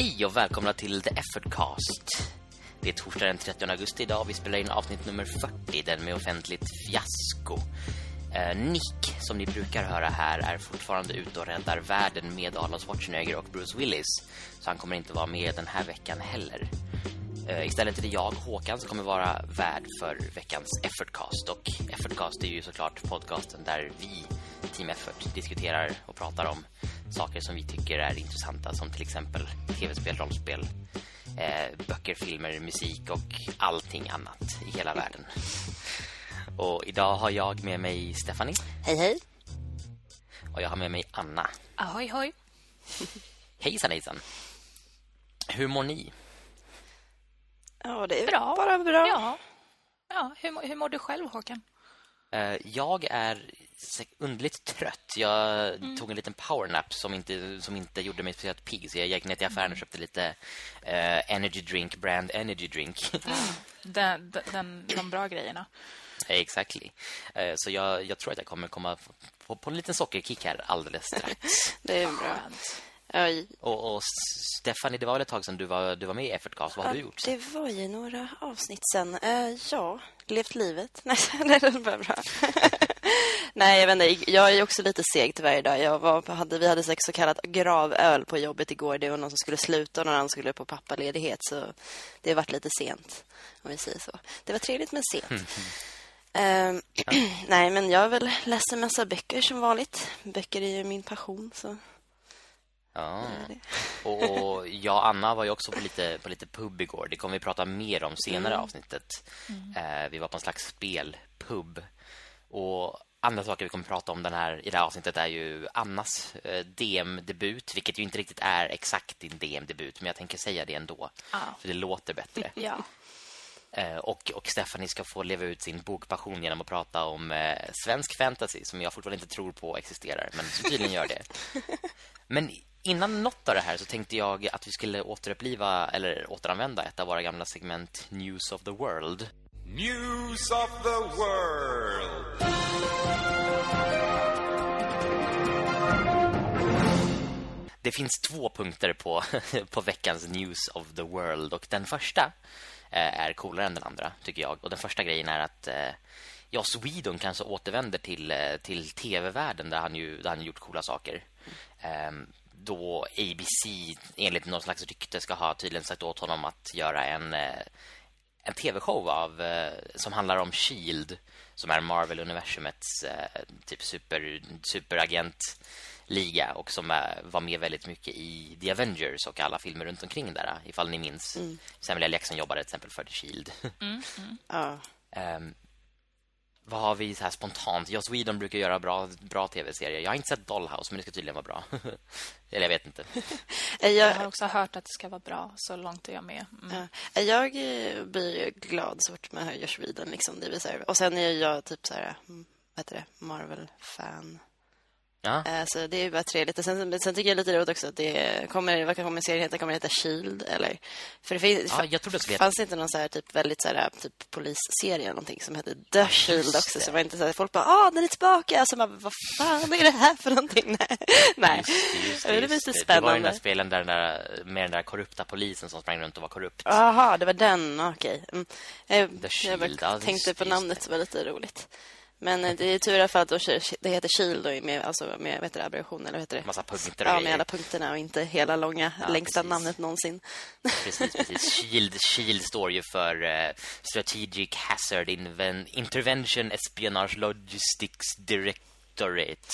Hej och välkomna till The Effortcast. Det är torsdag den 30 augusti idag. Vi spelar in avsnitt nummer 40, den med offentligt fiasko. Eh, Nick, som ni brukar höra här, är fortfarande ute och räddar världen med Arnold Schwarzenegger och Bruce Willis. Så han kommer inte vara med den här veckan heller. Eh, istället är det jag, Håkan, som kommer vara värd för veckans Effortcast. Och Effortcast är ju såklart podcasten där vi, Team Effort, diskuterar och pratar om saker som vi tycker är intressanta som till exempel tv-spel, rollspel, eh, böcker, filmer, musik och allting annat i hela världen. Och idag har jag med mig Stephanie. Hej, hej. Och jag har med mig Anna. Ahoj, hoj. Hejsan, hejsan. Hur mår ni? Ja, det är Bra. bara bra. Ja. ja hur, mår- hur mår du själv, Håkan? Eh, jag är underligt trött. Jag tog en liten powernap som inte, som inte gjorde mig speciellt pigg. Så jag gick ner till affären och köpte lite eh, energy drink, brand energy drink. Den, den, den, de bra grejerna. exactly. Eh, så jag, jag tror att jag kommer komma på, på en liten sockerkick här alldeles strax. Det är bra. Skönt. Ja, och, och Stephanie, det var väl ett tag sedan du var, du var med i Effortcast. Vad har du gjort? Det var ju några avsnitt sen. Eh, ja, levt livet. Nej, det är bara bra. Nej, jag vet inte. Jag är också lite seg till varje dag. Jag var, hade, vi hade så kallat gravöl på jobbet igår. Det var någon som skulle sluta och någon annan skulle på pappaledighet. Så det har varit lite sent, om vi säger så. Det var trevligt, men sent. Ehm, nej, men jag har väl läst en massa böcker som vanligt. Böcker är ju min passion, så... Ja. Och, jag och Anna var ju också på lite, på lite pub igår. Det kommer vi prata mer om senare i avsnittet. Eh, vi var på en slags spelpub. Och andra saker vi kommer prata om den här, i det här avsnittet är ju Annas eh, DM-debut. Vilket ju inte riktigt är exakt din DM-debut. Men jag tänker säga det ändå. Ja. För det låter bättre. Ja. Eh, och, och Stephanie ska få leva ut sin bokpassion genom att prata om eh, svensk fantasy som jag fortfarande inte tror på existerar, men som tydligen gör det. Men innan något av det här så tänkte jag att vi skulle återuppliva eller återanvända ett av våra gamla segment News of the World. News of the world. Det finns två punkter på, på veckans News of the World och den första eh, är coolare än den andra, tycker jag. Och den första grejen är att eh, ja, Sweden kanske återvänder till, eh, till tv-världen där han ju där han gjort coola saker. Ehm, då ABC enligt någon slags rykte ska ha tydligen sagt åt honom att göra en eh, en tv-show av eh, som handlar om Shield som är Marvel universumets eh, typ super superagent liga och som var med väldigt mycket i The Avengers och alla filmer runt omkring där ifall ni minns. Samuel L. Jackson jobbade till exempel för The Shield. Ja. Ehm, vad har vi så här spontant? Jag Sweden brukar göra bra bra tv-serier. Jag har inte sett Dollhouse men det ska tydligen vara bra. Eller jag vet inte. Jag har också hört att det ska vara bra, så långt är jag med. Mm. Ja, Jag eh, blir glad så fort man hör Josh Whedon. Liksom, det vill säga. Och sen är jag typ så här, mm, vad heter det, Marvel-fan. Ja. Eh, Så det är ju bara trevligt. Och sen, sen tycker jag lite roligt också att det kommer, vad kommer serien heta? Kommer det heta Shield? Eller? För det finns, Ja, jag det fanns det inte någon så här typ väldigt så här, typ polisserie eller någonting som hette The Shield också. det. Så var inte så här, folk bara, ah, den är tillbaka. Så man, vad fan är det här för någonting? Nej. Nej. Just det, det, var lite det. Det var ju den där spännande. spelen där den där, med den där korrupta polisen som sprang runt och var korrupt. Jaha, det var den. Okej. Mm. Jag, The jag bara Shield, ja, just- tänkte på namnet det. så var lite roligt. Men eh, det är tur i alla fall att då det heter Shield och med, alltså med vad heter det, abbreviation eller heter det? Massa punkter Ja, med alla punkterna och inte hela långa, Ja, längsta precis. namnet någonsin. Precis, precis. Shield, Shield står ju för eh, Strategic Hazard Inven Intervention Espionage Logistics Directorate.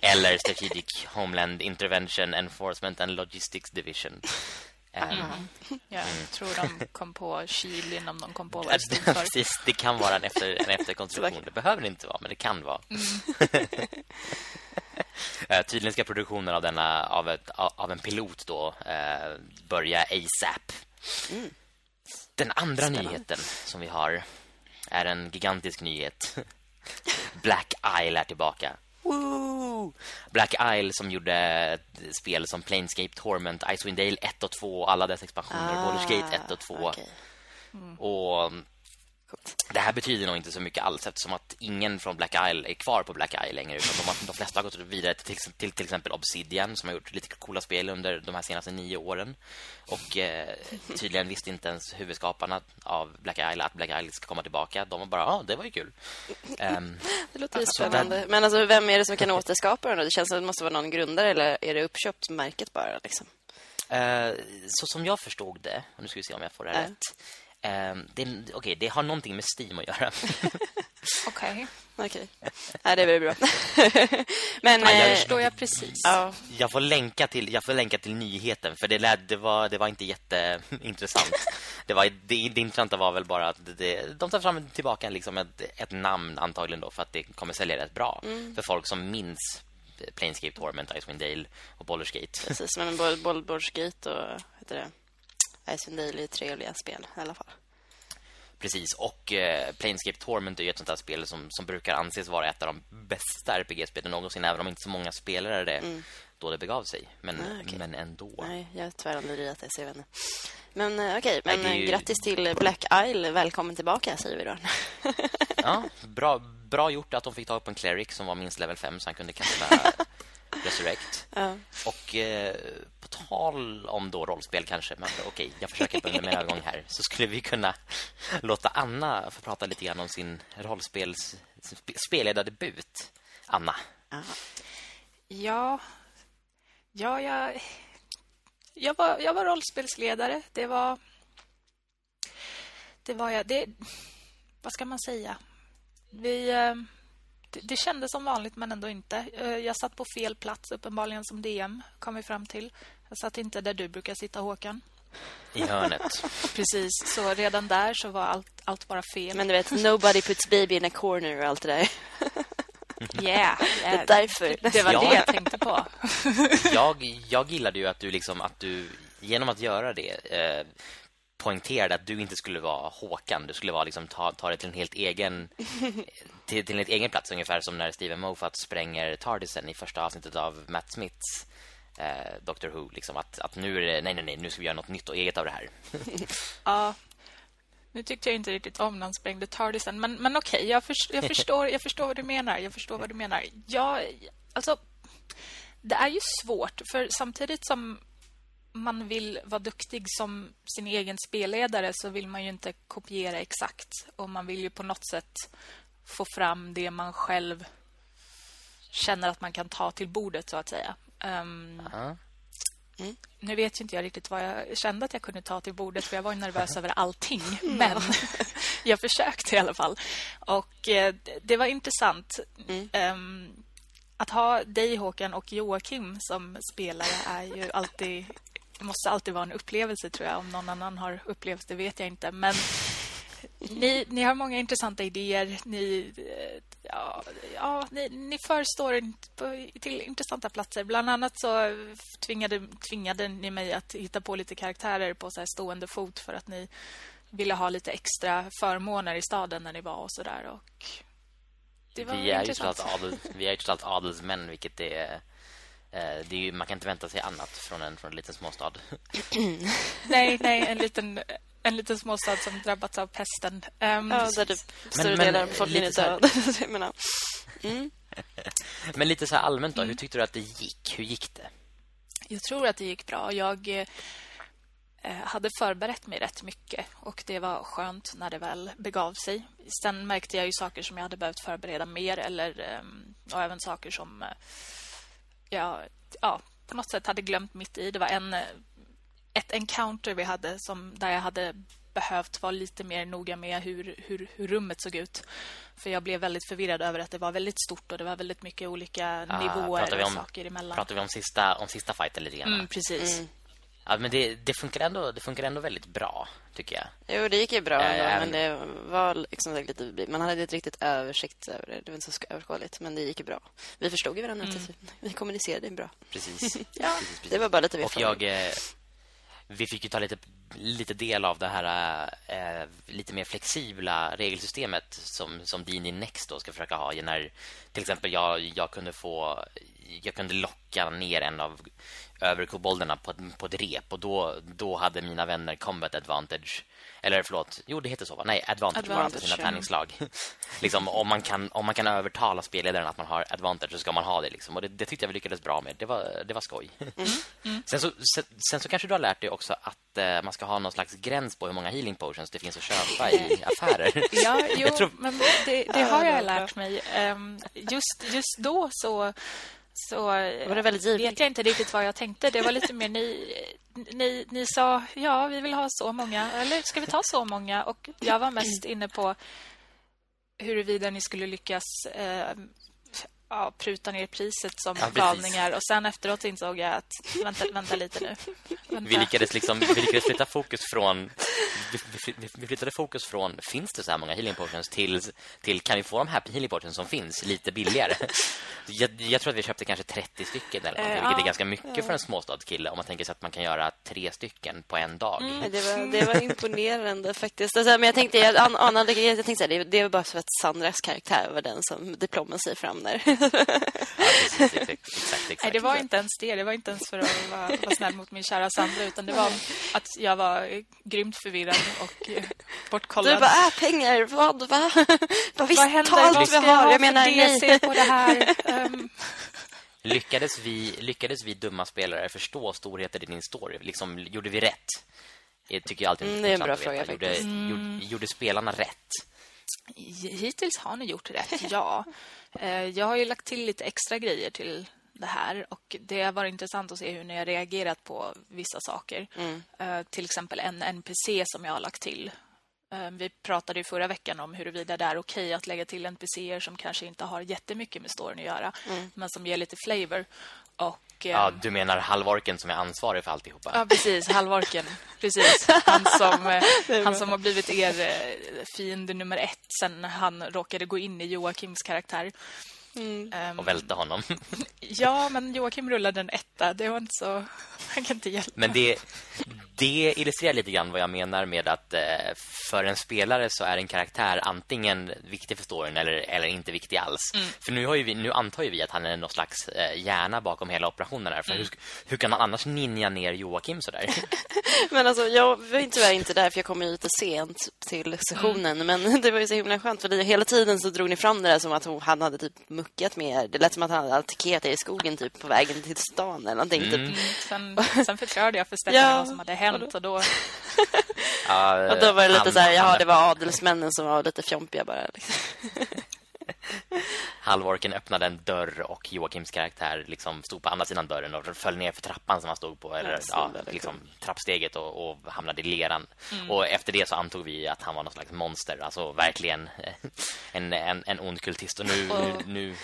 Eller Strategic Homeland Intervention Enforcement and Logistics Division. Ehm, Jag tror de kom på Shield innan de kom på vad Ja, det stod för. Precis, det kan vara en, efter, en efterkonstruktion. Det behöver det inte vara, men det kan vara. Eh, Tydligen ska produktionen av denna av, ett, av en pilot då eh, börja ASAP. Den andra nyheten som vi har är en gigantisk nyhet. Black Isle är tillbaka. Woo! Black Isle som gjorde ett spel som Planescape Torment, Icewind Dale 1 och 2 alla dess expansioner, Baldur's Gate 1 och 2. okej. Och Coolt. Det här betyder nog inte så mycket alls eftersom att ingen från Black Isle är kvar på Black Isle längre utan de, de flesta har gått vidare till, till till exempel Obsidian som har gjort lite coola spel under de här senaste nio åren. Och eh, tydligen visste inte ens huvudskaparna av Black Isle att Black Isle ska komma tillbaka. De var bara, ja, ah, det var ju kul. Um, Det låter ju spännande. Men alltså, vem är det som kan återskapa den? då? Det känns som att det måste vara någon grundare eller är det uppköpt märket bara? Liksom? Eh, så som jag förstod det, och nu ska vi se om jag får det här rätt. Eh, det, okej, det har någonting med Steam att göra. Okej, Okej. Nej, det är väl bra. Men... Ja, jag eh, förstår jag precis. ja, Jag får länka till jag får länka till nyheten för det lät, det var det var inte jätteintressant. det var det, det intressanta var väl bara att det, de tar fram tillbaka liksom ett, ett namn antagligen då för att det kommer sälja rätt bra för folk som minns Planescape Torment, Icewind Dale och Baldur's Gate. precis. Men Bollborgs Gate och heter det? Icewind Dale är trevliga spel i alla fall. Precis, och eh, Planescape Torment är ju ett sånt här spel som, som brukar anses vara ett av de bästa RPG-spelen någonsin, även om inte så många spelare det då det begav sig. Men, Ah, okej. men ändå. Nej, jag har tyvärr aldrig lirat det, så jag vet inte. Men eh, okej, men Nej, det är ju- grattis till Black Isle. Välkommen tillbaka, säger vi då. Ja, bra, bra gjort att de fick tag på en cleric som var minst level 5 så han kunde kasta Resurrect. ja. Och eh, på tal om då rollspel kanske, men okej, jag försöker börja med övergång här. Så skulle vi kunna låta Anna få prata lite grann om sin rollspels sp- spelledardebut. Anna. Ja. Ja, ja jag, jag, var, jag var rollspelsledare. Det var... Det var jag... Det, vad ska man säga? Vi... eh, Det, kändes som vanligt, men ändå inte. Eh, Jag satt på fel plats, uppenbarligen som DM, kom vi fram till. Jag satt inte där du brukar sitta, Håkan. I hörnet. Precis, så redan där så var allt, allt bara fel. Men du vet, nobody puts baby in a corner och allt det där. yeah, Det är därför. Det var Ja. det jag tänkte på. Jag, jag gillade ju att du liksom att du genom att göra det eh, poängterade att du inte skulle vara Håkan, du skulle vara liksom ta, ta det till en helt egen till, till en helt egen plats ungefär som när Steven Moffat spränger Tardisen i första avsnittet av Matt Smiths eh, Doctor Who liksom att att nu är det nej nej nej nu ska vi göra något nytt och eget av det här. Ja. Nu tyckte jag inte riktigt om när han sprängde Tardisen. Men, men okej, jag, förs- jag, förstår, jag förstår vad du menar. Jag förstår vad du menar. Jag, alltså, det är ju svårt. För samtidigt som man vill vara duktig som sin egen spelledare så vill man ju inte kopiera exakt. Och man vill ju på något sätt få fram det man själv känner att man kan ta till bordet, så att säga. Ehm, Ja. nu vet ju inte jag riktigt vad jag kände att jag kunde ta till bordet för jag var ju nervös över allting. Men jag försökte i alla fall. Och eh, det var intressant. Ehm, att ha dig, Håkan, och Joakim som spelare är ju alltid... måste alltid vara en upplevelse, tror jag. Om någon annan har upplevt det vet jag inte. Men ni, ni har många intressanta idéer. Ni, eh, ja, ja, ni, ni förstår till intressanta platser. Bland annat så tvingade, tvingade ni mig att hitta på lite karaktärer på så stående fot för att ni ville ha lite extra förmåner i staden när ni var och sådär. Och det var Vi är, ju intressant. allt adel, vi är ju adelsmän vilket är det är ju, man kan inte vänta sig annat från en, från en liten småstad. Nej, nej, en liten, en liten småstad som drabbats av pesten. Ehm, Ja, där typ större delen av befolkningen är här- död. Jag menar, Men lite så här allmänt Mm. då, hur tyckte du att det gick? Hur gick det? Jag tror att det gick bra. Jag eh, hade förberett mig rätt mycket och det var skönt när det väl begav sig. Sen märkte jag ju saker som jag hade behövt förbereda mer eller ehm, och även saker som eh, jag ja, på något sätt hade glömt mitt i. Det var en ett encounter vi hade som där jag hade behövt vara lite mer noga med hur, hur, hur rummet såg ut. För jag blev väldigt förvirrad över att det var väldigt stort och det var väldigt mycket olika Ah, nivåer pratar vi och om- saker emellan. Pratar vi om sista, om sista fighten lite grann? Mm, precis. Ja, men det, det, funkar ändå, det funkar ändå väldigt bra, tycker jag. Jo, det gick ju bra ändå, men det var liksom lite... Man hade inte riktigt översikt över det. Det var inte så överskådligt, men det gick ju bra. Vi förstod ju varandra. slut. Vi kommunicerade bra. Precis. Ja, precis, precis. det var bara lite vi Och jag... Eh, vi fick ju ta lite, lite del av det här eh, lite mer flexibla regelsystemet som, som D&D Next då ska försöka ha. När till exempel jag, jag kunde få... Jag kunde locka ner en av överkobolderna på, ett- på ett rep och då, då hade mina vänner combat advantage eller förlåt, jo det heter så va? Nej, advantage, bara Advantage, sina ja. tärningsslag. liksom om man kan om man kan övertala spelledaren att man har advantage så ska man ha det liksom och det, det tyckte jag vi lyckades bra med. Det var det var skoj. Mm. Sen så sen, sen så kanske du har lärt dig också att eh, man ska ha någon slags gräns på hur många healing potions det finns att köpa i affärer. Ja, jo, tror- men det, det har jag lärt mig. Ehm, just, just då så, så Var det väldigt givet? vet jag inte riktigt vad jag tänkte. Det var lite mer ni, ni, ni sa ja, vi vill ha så många. Eller ska vi ta så många? Och jag var mest inne på huruvida ni skulle lyckas eh, ja, pruta ner priset som Ja, galningar. Och sen efteråt insåg jag att vänta, vänta lite nu. Vänta. Vi lyckades liksom vi lyckades flytta fokus från vi, vi, vi flyttade fokus från finns det så här många healing potions till till kan vi få de här healing potions som finns lite billigare. Jag, jag tror att vi köpte kanske 30 stycken eller Eh, vilket är ja. ganska mycket för en småstadskille om man tänker sig att man kan göra tre stycken på en dag. Mm. Det var, det var imponerande faktiskt. Alltså, men jag tänkte, jag an- anade, jag tänkte så här, det, det var bara för att Sandras karaktär var den som diplomen sig fram där. Precis, exakt, exakt, exakt. Nej, det var inte ens det. Det var inte ens för att vara, vara snäll mot min kära Sandra utan det var att jag var eh, grymt förvirrad och eh, bortkollad. Du bara, äh, pengar, vad, va? Vad visst Vad händer? talt Vad vi har. ha Jag menar, DC nej. på det här? Ehm, Lyckades vi, lyckades vi dumma spelare förstå storheten i din story? Liksom, gjorde vi rätt? Det tycker jag alltid Mm, det är en bra fråga gjorde, gjorde, gjorde spelarna rätt? hittills har ni gjort rätt, ja. Eh, Jag har ju lagt till lite extra grejer till det här och det har varit intressant att se hur ni har reagerat på vissa saker. Eh, Till exempel en NPC som jag har lagt till. Eh, Vi pratade ju förra veckan om huruvida det är okej att lägga till NPCer som kanske inte har jättemycket med storyn att göra, men som ger lite flavor. Och, Ja, du menar halvorken som är ansvarig för alltihopa? Ja, precis. Halvorken. Precis. Han som, eh, han som har blivit er eh, fiende nummer ett sen han råkade gå in i Joakims karaktär. Ehm, Och välta honom. ja, men Joakim rullade en etta. Det var inte så... Han kan inte hjälpa. Men det, det illustrerar lite grann vad jag menar med att eh, för en spelare så är en karaktär antingen viktig för storyn eller, eller inte viktig alls. För nu, har ju vi, nu antar ju vi att han är någon slags eh, hjärna bakom hela operationen här. För hur, hur kan han annars ninja ner Joakim sådär? Men alltså, jag var tyvärr inte där för jag kom ju lite sent till sessionen. Men det var ju så himla skönt för det, hela tiden så drog ni fram det där som att hon, han hade typ muckat med er. Det lät som att han hade attackerat er i skogen typ på vägen till stan eller någonting. Typ. Sen, sen förklarade jag för Stefan Ja, vad som hade hänt och då... Ja, Och då var det lite han- så här, jaha, han- det var adelsmännen som var lite fjompiga bara. Liksom. Halvorken öppnade en dörr och Joakims karaktär liksom stod på andra sidan dörren och föll ner för trappan som han stod på eller Ja, ja, liksom trappsteget och, och hamnade i leran. Mm. Och efter det så antog vi att han var någon slags monster, alltså verkligen eh, en en, en ond kultist och nu nu, Och- nu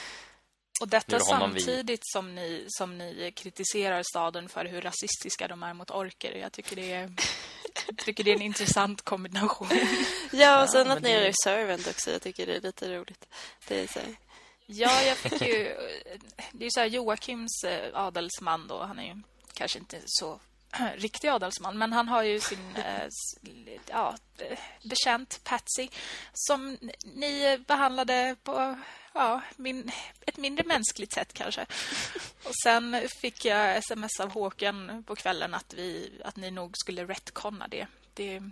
Och Nu detta är det honom vi- samtidigt som ni, som ni kritiserar staden för hur rasistiska de är mot orker. Jag tycker det är, jag tycker det är en intressant kombination. Ja, och sen men att ni det- er servant också. Jag tycker det är lite roligt. Det är så. Ja, jag fick ju... Det är så här Joakims eh, adelsman då. Han är ju kanske inte så riktig adelsman, men han har ju sin eh, ja, eh, bekänt Patsy som ni behandlade på ja, min, ett mindre mänskligt sätt kanske. Och sen fick jag sms av Håkan på kvällen att, vi, att ni nog skulle retconna det. det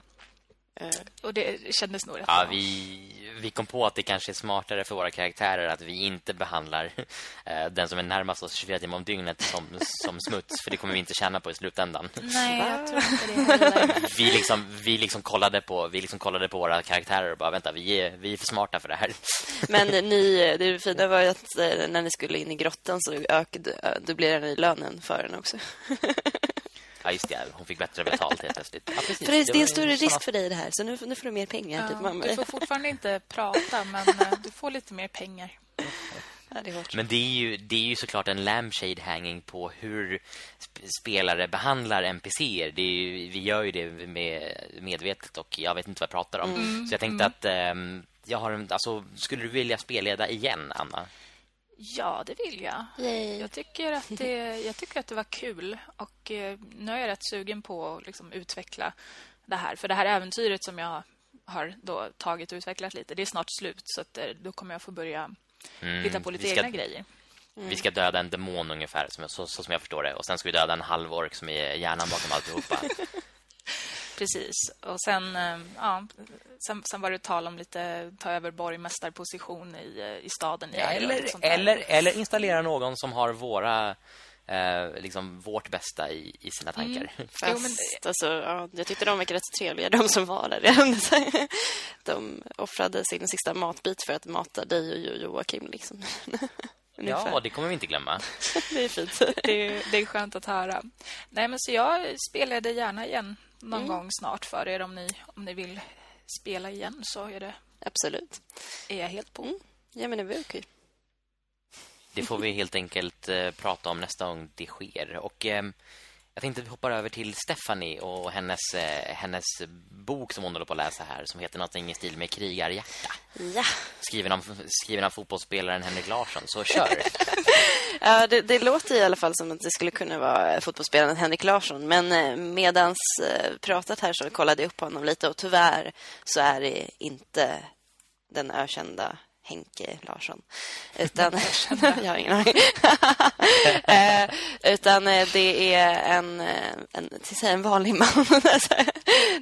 och det kändes nog rätt Ja, bra. vi, vi kom på att det kanske är smartare för våra karaktärer att vi inte behandlar eh, den som är närmast oss 24 timmar om dygnet som, som smuts, för det kommer vi inte känna på i slutändan. Nej, jag tror inte det heller. Vi liksom, vi liksom kollade på vi liksom kollade på våra karaktärer och bara vänta, vi är, vi är för smarta för det här. Men ni, det fina var ju att eh, när ni skulle in i grottan så ökade, eh, dubblerade ni lönen för den också. Ja, just det. Hon fick bättre betalt helt plötsligt. Ja, precis. För det, det är en större risk för dig det här, så nu, nu får du mer pengar. typ, Ja, mamma. du får fortfarande inte prata, men eh, du får lite mer pengar. Ja, det. Men det är ju det är ju såklart en lampshade hanging på hur sp- spelare behandlar NPCer. Det är ju, vi gör ju det med medvetet och jag vet inte vad jag pratar om. Mm. Så jag tänkte att ehm, jag har en, alltså skulle du vilja spelleda igen Anna? Ja, det vill jag. Yay. Jag tycker att det, jag tycker att det var kul och eh, nu är jag rätt sugen på att liksom, utveckla det här. För det här äventyret som jag har då tagit och utvecklat lite, det är snart slut så att, eh, då kommer jag få börja Mm, hitta på lite ska- egna grejer. Vi ska döda en demon ungefär, som, så, så som jag förstår det. Och sen ska vi döda en halvork som är hjärnan bakom alltihopa. Precis. Och sen, eh, ja, sen, sen var det tal om lite ta över borgmästarposition i, eh, i staden. I eller, eller, eller installera någon som har våra... Eh, liksom vårt bästa i, i sina tankar. Fast, Jo, men alltså, ja, jag tyckte de verkade rätt trevliga, de som var där. De offrade sin sista matbit för att mata dig och Jo- Joakim. Liksom. Ungefär. Ja, det kommer vi inte glömma. det är fint. det, är- det är skönt att höra. Nej, men så jag spelar det gärna igen någon Mm. gång snart för er om ni, om ni vill spela igen så är, det, Absolut. är jag helt på. Mm. Ja, men det var okej. Det får vi helt enkelt eh, prata om nästa gång det sker. Och eh, jag tänkte vi hoppar över till Stephanie och hennes, eh, hennes bok som hon håller på att läsa här som heter någonting i stil med krigarhjärta. Ja. Skriven av, skriven av fotbollsspelaren Henrik Larsson. Så kör! Ja, det, det låter i alla fall som att det skulle kunna vara fotbollsspelaren Henrik Larsson. Men eh, medans eh, pratat här så kollade jag upp honom lite och tyvärr så är det inte den ökända Henke Larsson. Utan, jag har ingen aning. eh, utan eh, det är en, eh, en, till säga en vanlig man.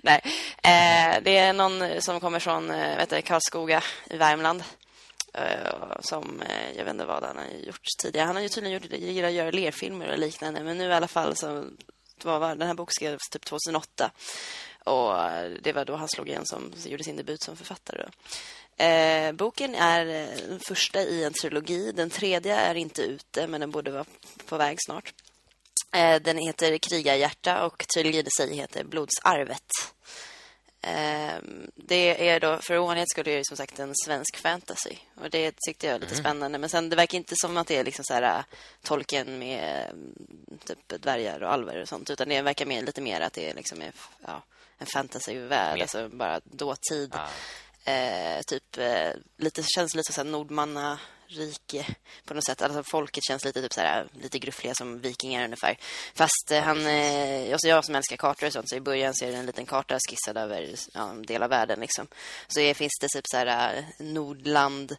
Nej, eh, det är någon som kommer från eh, vet du, Karlskoga i Värmland. Eh, som, jag vet inte vad han har gjort tidigare. Han har ju tydligen gjort, gillar att göra lerfilmer och liknande. Men nu i alla fall så var den här boken skrevs typ 2008. Och det var då han slog igen som gjorde sin debut som författare. Då. Eh, boken är eh, den första i en trilogi. Den tredje är inte ute, men den borde vara på väg snart. Eh, den heter Krigarhjärta och trilogin i sig heter Blodsarvet. Eh, det är då, för ovanlighet skulle det som sagt en svensk fantasy. Och det tyckte jag är lite spännande. Men sen det verkar inte som att det är liksom så här äh, tolken med mm, typ dvärgar och alver och sånt. Utan det verkar mer, lite mer att det är liksom är, ja, en fantasyvärld. Mer- Alltså bara dåtid. Ja. Eh, typ eh, lite känns lite så Nordmanna rike på något sätt. Alltså folket känns lite typ så här lite gruffliga som vikingar ungefär. Fast eh, han eh, också jag som älskar kartor och sånt så i början så är det en liten karta skissad över ja, en del av världen liksom. Så är, finns det typ så här eh, Nordland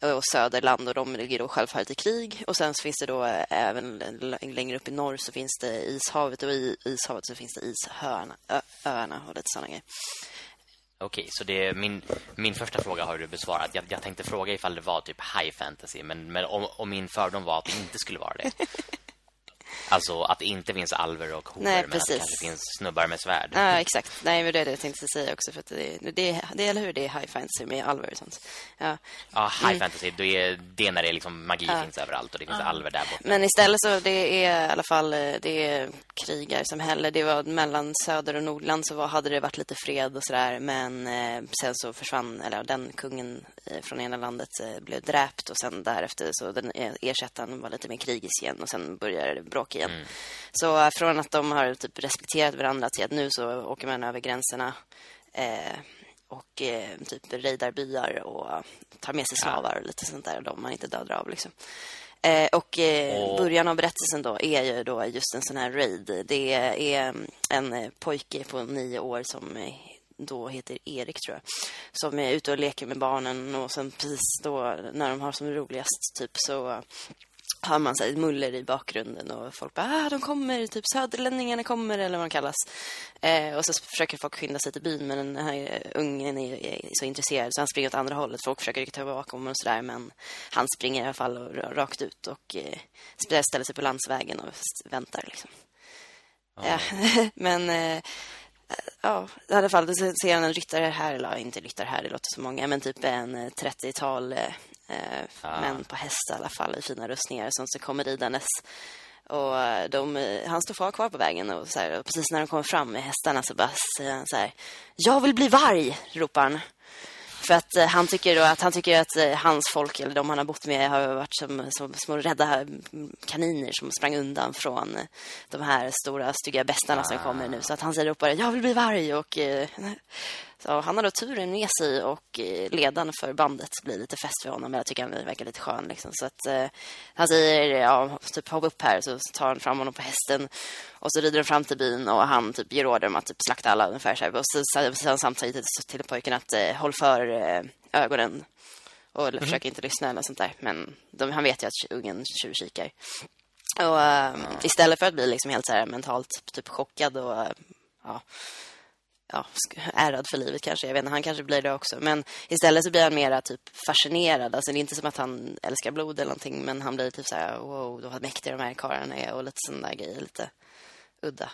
och Söderland och de ligger då självfallet i krig och sen så finns det då eh, även längre upp i norr så finns det Ishavet och i Ishavet så finns det Isöarna öarna och lite sådana grejer. Okej, så det är min, min första fråga har du besvarat. Jag, jag tänkte fråga ifall det var typ high fantasy, men, men om, om min fördom var att det inte skulle vara det. Alltså att det inte finns alver och horor, men att det kanske finns snubbar med svärd. Ja, exakt. Nej, men det är det jag tänkte säga också. För att det, det, det, eller hur? Det är high fantasy med alver och sånt. Ja. Ja, high fantasy, då är det när det är liksom magi Ja. finns överallt och det finns alver där borta. Men istället så det är i alla fall eh, det är krigar som heller. Det var mellan söder och nordland så var, hade det varit lite fred och sådär. Men eh, sen så försvann, eller den kungen eh, från ena landet eh, blev dräpt och sen därefter så den eh, ersättaren var lite mer krigisk igen och sen började det bråk igen. Så eh, från att de har typ respekterat varandra till att nu så åker man över gränserna eh, och eh, typ rejdar byar och tar med sig slavar och lite sånt där, de man inte dödar av liksom. Eh, och eh, början av berättelsen då är ju då just en sån här raid. Det är en eh, pojke på nio år som eh, då heter Erik tror jag. Som är ute och leker med barnen och sen precis då när de har som roligast typ så hör man så här muller i bakgrunden och folk bara ah, de kommer, typ söderlänningarna kommer eller vad de kallas. Eh, och så försöker folk skynda sig till byn men den här eh, ungen är, är så intresserad så han springer åt andra hållet. Folk försöker rycka tillbaka honom och sådär men han springer i alla fall och, rakt ut och eh, ställer sig på landsvägen och väntar liksom. Ja. men eh, ja, i alla fall så ser han en ryttare här, eller inte ryttare här, det låter så många, men typ en eh, 30-tal eh, eh, Ah. män på häst i alla fall i fina rustningar som så kommer ridandes. Och eh, de, eh, han står kvar, kvar på vägen och, så här, och precis när de kommer fram med hästarna så bara säger han så här Jag vill bli varg, ropar han. För att eh, han tycker då att han tycker att eh, hans folk eller de han har bott med har varit som, som små rädda mm, kaniner som sprang undan från eh, de här stora stygga bestarna som kommer nu. Så att han säger upp bara jag vill bli varg och eh, så han har då turen med sig och eh, ledaren för bandet blir lite fäst för honom. Jag tycker han verkar lite skön liksom. Så att eh, han säger ja, typ hoppa upp här så tar han fram honom på hästen och så rider de fram till byn och han typ ger order om att typ slakta alla ungefär så här. Och så säger han samtidigt till pojken att eh, håll för eh, ögonen Och eller försöker inte lyssna eller sånt där. Men de, han vet ju att ungen tjuvkikar. Och ehm, istället för att bli liksom helt så mentalt typ chockad och eh, ja, ja, ärrad för livet kanske. Jag vet inte, han kanske blir det också. Men istället så blir han mera typ fascinerad. Alltså det är inte som att han älskar blod eller någonting. Men han blir typ så här, wow, då vad mäktiga de här karlarna är. Och lite sådana där grejer, lite udda.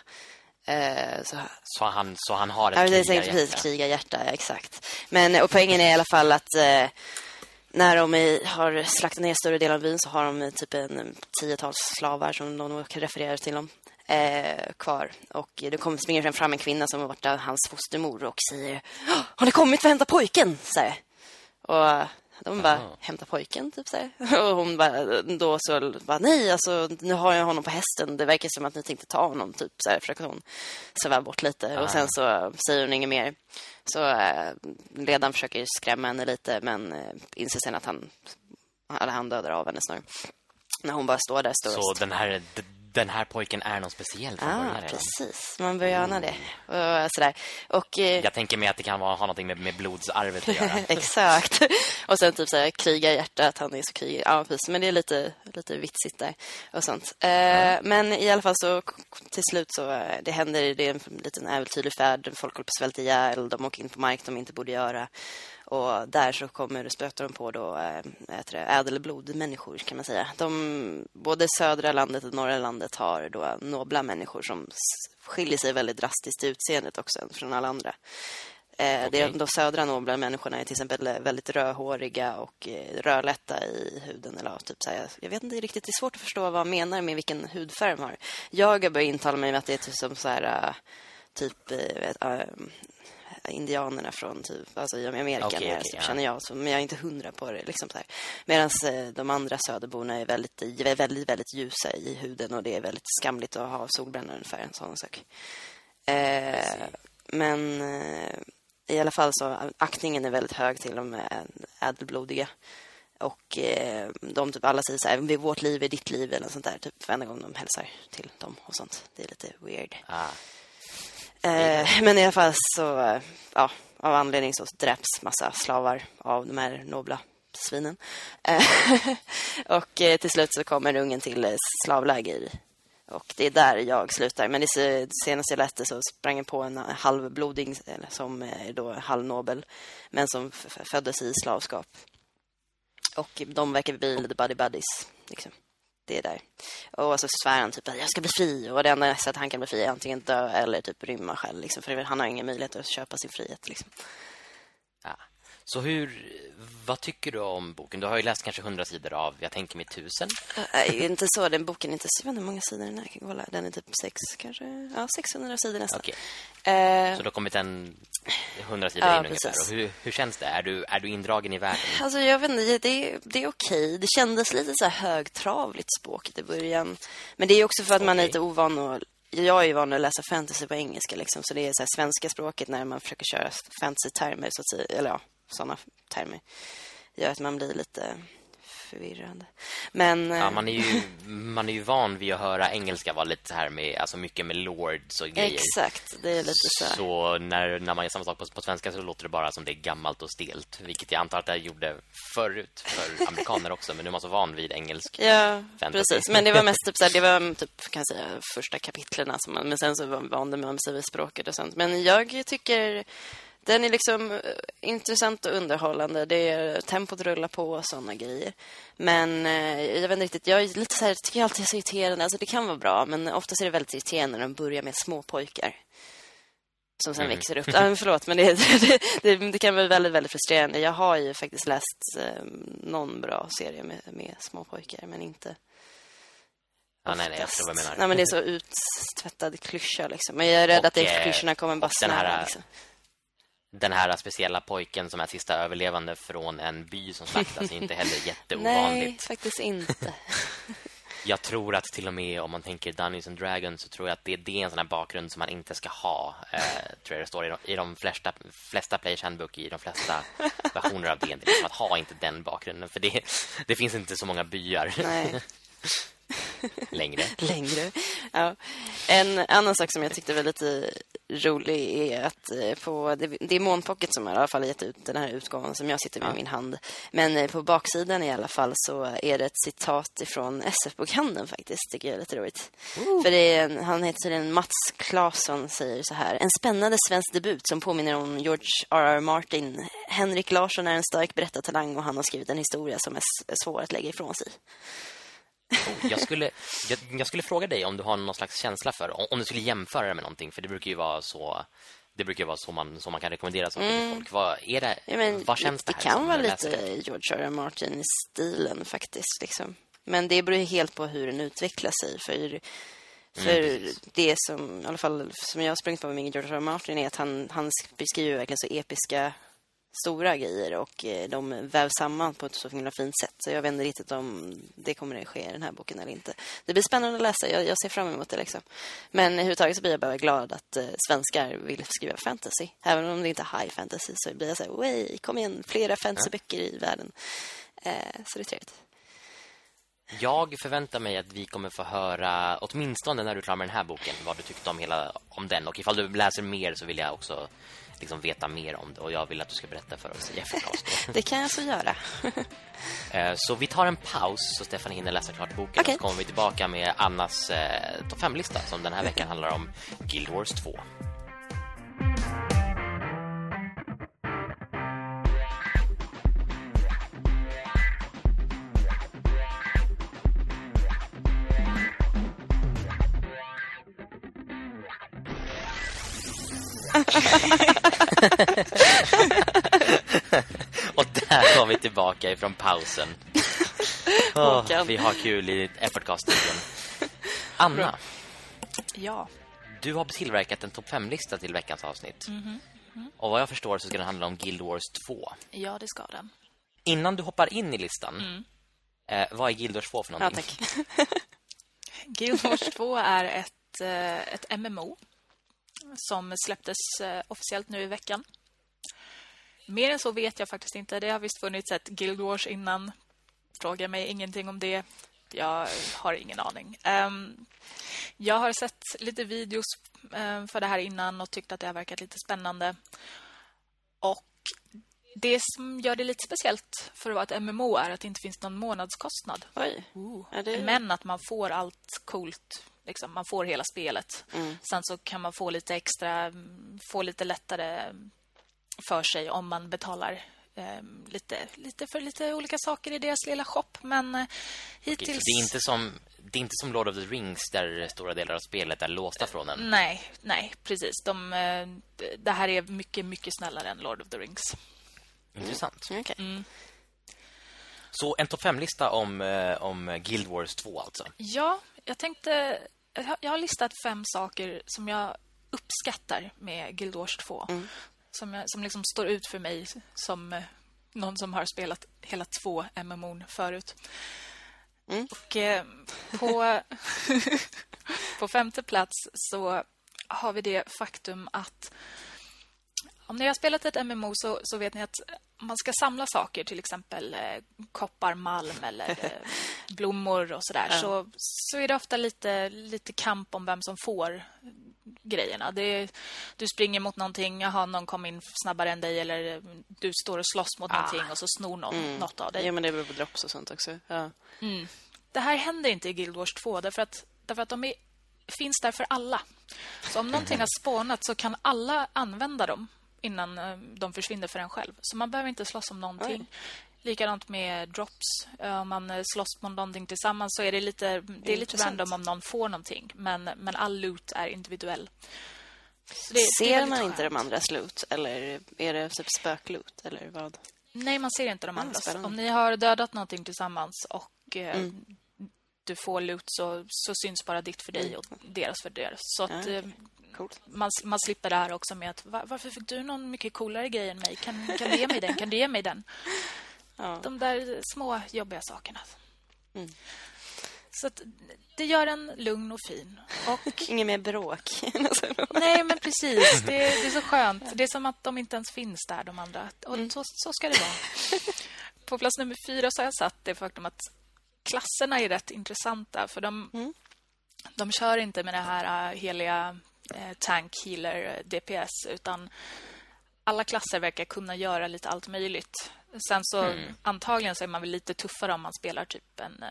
Eh, så Så han, så han har ett Ja, krigarhjärta. precis krigarhjärta, ja, exakt. Men och poängen är i alla fall att eh, när de har slaktat ner större delen av byn så har de eh, typ en eh, tiotals slavar som de nog kan referera till dem eh, kvar. Och det kommer springer fram en kvinna som har varit hans fostermor och säger "Åh, Har ni kommit för att hämta pojken? Så här. Och de bara, Jaha. hämta pojken, typ så här. Och hon bara, då så bara, nej, alltså nu har jag honom på hästen. Det verkar som att ni tänkte ta honom, typ så här. Försöker hon sväva bort lite. Och sen så säger hon inget mer. Så eh, ledaren försöker skrämma henne lite, men eh, inser sen att han, eller han dödar av henne snarare. När hon bara står där, står Så den här, den här pojken är någon speciell från Ah, början precis. Man börjar ana det. Och sådär. Och... eh, Jag tänker mig att det kan vara, ha någonting med, med blodsarvet att göra. Exakt. Och sen typ så här, kriga i hjärtat, han är så krigar. Ja, precis. Men det är lite, lite vitsigt där och sånt. Eh, Men i alla fall så till slut så eh, det händer, det är en liten äventyrlig färd. Folk håller på att svälta ihjäl, de åker in på mark de inte borde göra. Och där så kommer spötar de på då, äh, heter det, ädelblodmänniskor kan man säga. De, både södra landet och norra landet har då nobla människor som skiljer sig väldigt drastiskt i utseendet också från alla andra. Eh, Okej. de södra nobla människorna är till exempel väldigt rödhåriga och eh, rödlätta i huden. Eller, typ så här, jag vet inte riktigt, det är svårt att förstå vad man menar med vilken hudfärg de har. Jag har börjat intala mig att det är typ som så här, eh, typ eh, eh, indianerna från typ, alltså i Amerika okej, så ja. känner jag. Så, men jag är inte hundra på det. Liksom så här. Medan eh, de andra söderborna är väldigt, eh, väldigt, väldigt ljusa i huden och det är väldigt skamligt att ha solbränna ungefär, en sån sak. Eh, men eh, i alla fall så aktningen är väldigt hög till de eh, ädelblodiga. Och eh, de typ alla säger så här, "Det är vårt liv är ditt liv eller sånt där. Typ varenda gång de hälsar till dem och sånt. Det är lite weird. Ah. Eh, men i alla fall så, eh, ja, av anledning så dräps massa slavar av de här nobla svinen. Eh, och eh, till slut så kommer ungen till slavläger. Och det är där jag slutar. Men det senast jag läste så sprang jag på en halvbloding som är då halvnobel. Men som föddes i slavskap. Och de verkar bli lite buddy buddies. Liksom. Det är där. Och så svär han typ att jag ska bli fri. Och det enda sättet han kan bli fri är antingen dö eller typ rymma själv. Liksom. För han har ingen möjlighet att köpa sin frihet. Liksom. Så hur, vad tycker du om boken? Du har ju läst kanske hundra sidor av, jag tänker mig tusen. Nej, inte så. Den boken är inte... Inte hur många sidor den är. Jag kan kolla. Den är typ sex, kanske. Ja, 600 sidor nästan. Okej. Eh, Så du har kommit en hundra sidor Ja, in ungefär. precis. Och hur, hur känns det? Är du, är du indragen i världen? Alltså jag vet inte, det, det är okej. Det kändes lite så här högtravligt språket i början. Men det är också för att man är lite ovan och jag är ju van att läsa fantasy på engelska liksom. Så det är så svenska språket när man försöker köra fantasy-termer så att säga. Eller ja, sådana termer. Gör att man blir lite förvirrad. Men... Ja, eh, man är ju, man är ju van vid att höra engelska vara lite så här med, alltså mycket med lords och grejer. Exakt, det är lite så. Så när, när man gör samma sak på, på svenska så låter det bara som det är gammalt och stelt. Vilket jag antar att jag gjorde förut för amerikaner också. Men nu är man så van vid engelsk. Ja, fantasy. precis. Men det var mest typ så här, det var typ kan säga första kapitlen som man, men sen så vande man sig vid språket och sånt. Men jag tycker den är liksom eh, intressant och underhållande. Det är tempot rullar på och såna grejer. Men eh, jag vet inte riktigt, jag är lite så här, tycker alltid är så irriterande. Alltså det kan vara bra, men oftast är det väldigt irriterande när de börjar med små pojkar. Som sen Mm. växer upp. Men förlåt, men det, det, det, det kan vara väldigt, väldigt frustrerande. Jag har ju faktiskt läst eh, någon bra serie med, med små pojkar, men inte Ja, nej, nej, jag förstår vad jag menar. Nej, men det är så uttvättad klyscha liksom. Men jag är rädd Och, att det eh, klyschorna kommer bara den här- snära. Liksom. Den här speciella pojken som är sista överlevande från en by som slaktas är inte heller Nej, jätteovanligt. faktiskt inte. Jag tror att till och med om man tänker Dungeons and Dragons så tror jag att det, det är en sån här bakgrund som man inte ska ha. Eh, tror jag det står i de, i de flesta, flesta Players Handbook i de flesta versioner av D&D. Att ha inte den bakgrunden för det, det finns inte så många byar. Nej. längre. längre. Ja. En annan sak som jag tyckte var lite rolig är att eh, på, det, är Månpocket som har i alla fall gett ut den här utgåvan som jag sitter med i min hand. Men eh, på baksidan i alla fall så är det ett citat ifrån SF-bokhandeln faktiskt, tycker jag är lite roligt. För det är en, han heter tydligen Mats Claesson säger så här. En spännande svensk debut som påminner om George R.R. Martin. Henrik Larsson är en stark berättartalang och han har skrivit en historia som är svår att lägga ifrån sig. Oh, jag, skulle, jag, jag skulle fråga dig om du har någon slags känsla för om, du skulle jämföra det med någonting för det brukar ju vara så det brukar ju vara så man, så man kan rekommendera saker till folk. Vad, är det, Mm. Ja, men vad känns det, det här kan som vara när du läser lite det? George R. R. Martin i stilen faktiskt. Liksom. Men det beror helt på hur den utvecklar sig. För, för Mm, det som, i alla fall, som jag har sprungit på med George R. R. Martin är att han, han beskriver verkligen så episka stora grejer och eh, de vävs samman på ett så himla fint sätt. Så jag vet inte riktigt om det kommer att ske i den här boken eller inte. Det blir spännande att läsa. Jag, jag ser fram emot det. Liksom. Men överhuvudtaget så blir jag bara glad att eh, svenskar vill skriva fantasy. Även om det inte är high fantasy så blir jag så här, way, kom igen, flera fantasyböcker i världen. Eh, så det är trevligt. Jag förväntar mig att vi kommer få höra åtminstone när du är klar med den här boken vad du tyckte om hela om den och ifall du läser mer så vill jag också liksom veta mer om det och jag vill att du ska berätta för oss i efterkast. Det kan jag så göra. Eh, Så vi tar en paus så Stefan hinner läsa klart boken Okej. och så kommer vi tillbaka med Annas eh, topp 5-lista som den här veckan handlar om Guild Wars 2. Och där var vi tillbaka ifrån pausen. Håkan. vi har kul i Effortcast-studion. Anna, Ja. du har tillverkat en topp 5-lista till veckans avsnitt. Mhm. Och vad jag förstår så ska den handla om Guild Wars 2. ja, det ska den. Innan du hoppar in i listan, Mm. eh, vad är Guild Wars 2 för Ja, någonting? tack. Guild Wars 2 är ett, eh, ett MMO som släpptes eh, officiellt nu i veckan. Mer än så vet jag faktiskt inte. Det har visst funnits ett Guild Wars innan. Fråga mig ingenting om det. Jag har ingen aning. Ehm, jag har sett lite videos eh, för det här innan och tyckt att det har verkat lite spännande. Och det som gör det lite speciellt för att vara ett MMO är att det inte finns någon månadskostnad. Det... Men att man får allt coolt. Liksom, man får hela spelet. Sen så kan man få lite extra, mm, få lite lättare mm, för sig om man betalar eh, lite, lite för lite olika saker i deras lilla shop. Men eh, Okej, hittills... så det är inte som det är inte som Lord of the Rings där stora delar av spelet är låsta från en. Nej, nej, precis. De, eh, det här är mycket, mycket snällare än Lord of the Rings. Intressant. Okej. Så en topp 5-lista om, eh, om Guild Wars 2 alltså. Ja, jag tänkte... Jag har, jag har listat fem saker som jag uppskattar med Guild Wars 2. Som, jag, som liksom står ut för mig som eh, någon som har spelat hela två MMO'n förut. Och eh, på, på femte plats så har vi det faktum att om ni har spelat ett MMO så, så vet ni att man ska samla saker, till exempel eh, koppar, malm eller eh, blommor och sådär. Så, så är det ofta lite, lite kamp om vem som får grejerna. Det, du springer mot någonting, jaha, någon kom in snabbare än dig eller eh, du står och slåss mot någonting och så snor någon något av dig. Jo, men det beror på drops och sånt också. Ja. Det här händer inte i Guild Wars 2 därför att, därför att de är, finns där för alla. Så om någonting har spånat så kan alla använda dem innan eh, de försvinner för en själv. Så man behöver inte slåss om någonting. Likadant med drops. Eh, Om man eh, slåss mot någonting tillsammans så är det lite, det är lite random om någon får någonting. Men, men all loot är individuell. Det- det Ser väldigt man inte skönt. de andras loot? Eller är det typ spökloot? Eller vad? Nej, man ser inte de andra. spännande. Om ni har dödat någonting tillsammans och eh, du får loot så, så syns bara ditt för dig och deras för deras. Så att, eh, Coolt. man, man slipper det här också med att "Va- varför fick du någon mycket coolare grej än mig? Kan, kan du ge mig den? Kan du ge mig den? Ja. De där små jobbiga sakerna. Så att, det gör en lugn och fin. Och Inget mer bråk. Nej, men precis. Det, det är så skönt. Det är som att de inte ens finns där, de andra. Och så, så ska det vara. På plats nummer fyra så har jag satt det faktum att klasserna är rätt intressanta för de, Mm. de kör inte med det här äh, heliga eh, tank, healer, eh, DPS utan alla klasser verkar kunna göra lite allt möjligt. Sen så antagligen så är man väl lite tuffare om man spelar typ en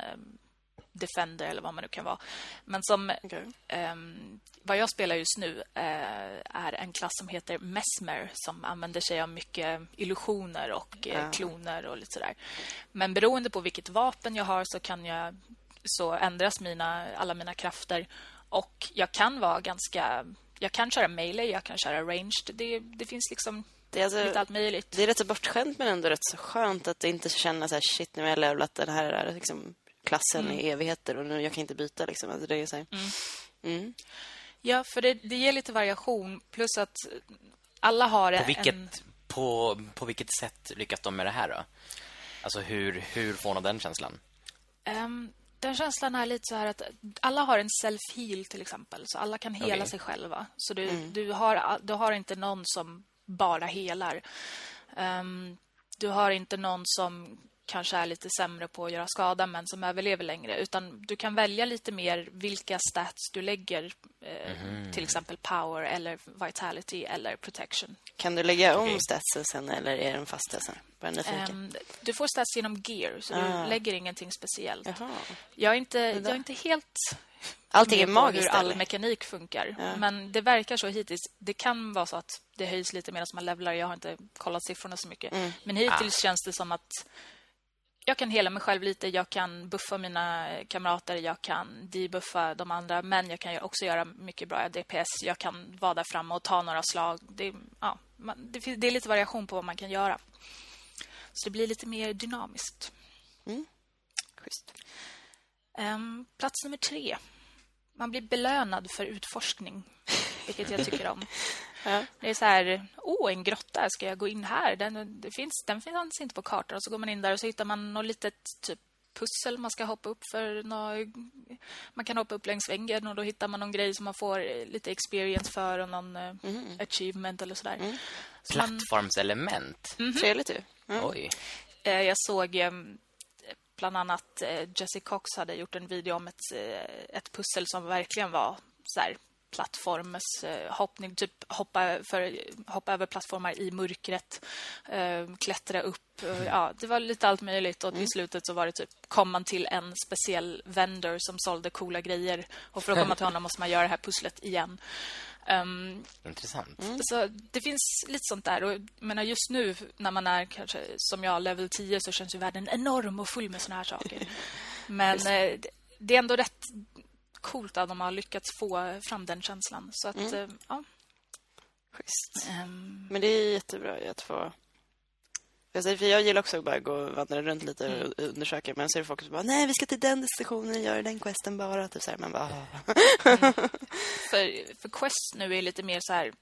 Defender eller vad man nu kan vara. Men som Okej. Ehm, vad jag spelar just nu eh, är en klass som heter Mesmer som använder sig av mycket illusioner och Ah. kloner och lite sådär. Men beroende på vilket vapen jag har så kan jag så ändras mina, alla mina krafter och jag kan vara ganska jag kan köra melee, jag kan köra ranged. Det, det finns liksom Det är, alltså, lite allt möjligt. det är rätt så bortskämt men ändå rätt så skönt att inte känna så här shit nu har jag levlat den här är liksom, klassen i evigheter och nu jag kan inte byta liksom. Alltså, det är så här, mm. Ja, för det, det ger lite variation plus att alla har På vilket, en... på, på vilket sätt lyckas de med det här då? Alltså hur, hur får de den känslan? Ehm, den känslan är lite så här att alla har en self-heal till exempel. Så alla kan hela Okej. sig själva. Så du, du, har, du har inte någon som bara helar. Ehm, du har inte någon som kanske är lite sämre på att göra skada men som överlever längre. Utan du kan välja lite mer vilka stats du lägger. Eh, Till exempel power eller vitality eller protection. Kan du lägga om Okej. statsen sen eller är den fasta sen? Ehm, du får stats genom gear så Ah. du lägger ingenting speciellt. Jaha. Jag är inte, jag är inte helt Allting är magiskt hur all eller? mekanik funkar. Ja. Men det verkar så hittills. Det kan vara så att det höjs lite medan man levlar. Jag har inte kollat siffrorna så mycket. Mm. Men hittills känns det som att jag kan hela mig själv lite. Jag kan buffa mina kamrater. Jag kan debuffa de andra. Men jag kan också göra mycket bra DPS. Jag kan vara där framme och ta några slag. Det, ja, man, det, det är lite variation på vad man kan göra. Så det blir lite mer dynamiskt. Schysst. Ehm, plats nummer tre. Man blir belönad för utforskning, vilket jag tycker om. Ja. Det är så här, åh, en grotta, ska jag gå in här? Den, det finns, den finns inte på kartan. Och så går man in där och så hittar man något litet typ pussel man ska hoppa upp för. Något, man kan hoppa upp längs väggen och då hittar man någon grej som man får eh, lite experience för och någon eh, achievement eller sådär. Så man, Plattformselement? Trevligt ju. Mm. Oj. Eh, Jag såg bland annat Jesse Cox hade gjort en video om ett, ett pussel som verkligen var så här plattforms eh, hoppning, typ hoppa, för, hoppa över plattformar i mörkret, eh, klättra upp. eh, Ja, det var lite allt möjligt och i slutet så var det typ kom man till en speciell vendor som sålde coola grejer och för att komma till honom måste man göra det här pusslet igen. Ehm, Intressant. så det finns lite sånt där. Och, menar, just nu när man är kanske som jag, level 10 så känns ju världen enorm och full med såna här saker. Men det är ändå rätt coolt att de har lyckats få fram den känslan. Så att, eh, ja. Schysst. ehm, Men det är jättebra att få... Jag, säger, för jag gillar också att bara gå och vandra runt lite Mm. och undersöka. Men så är det folk som bara, nej vi ska till den destinationen, göra den questen bara. Typ så här, man bara, "Ah." för, för Quest nu är lite mer så här...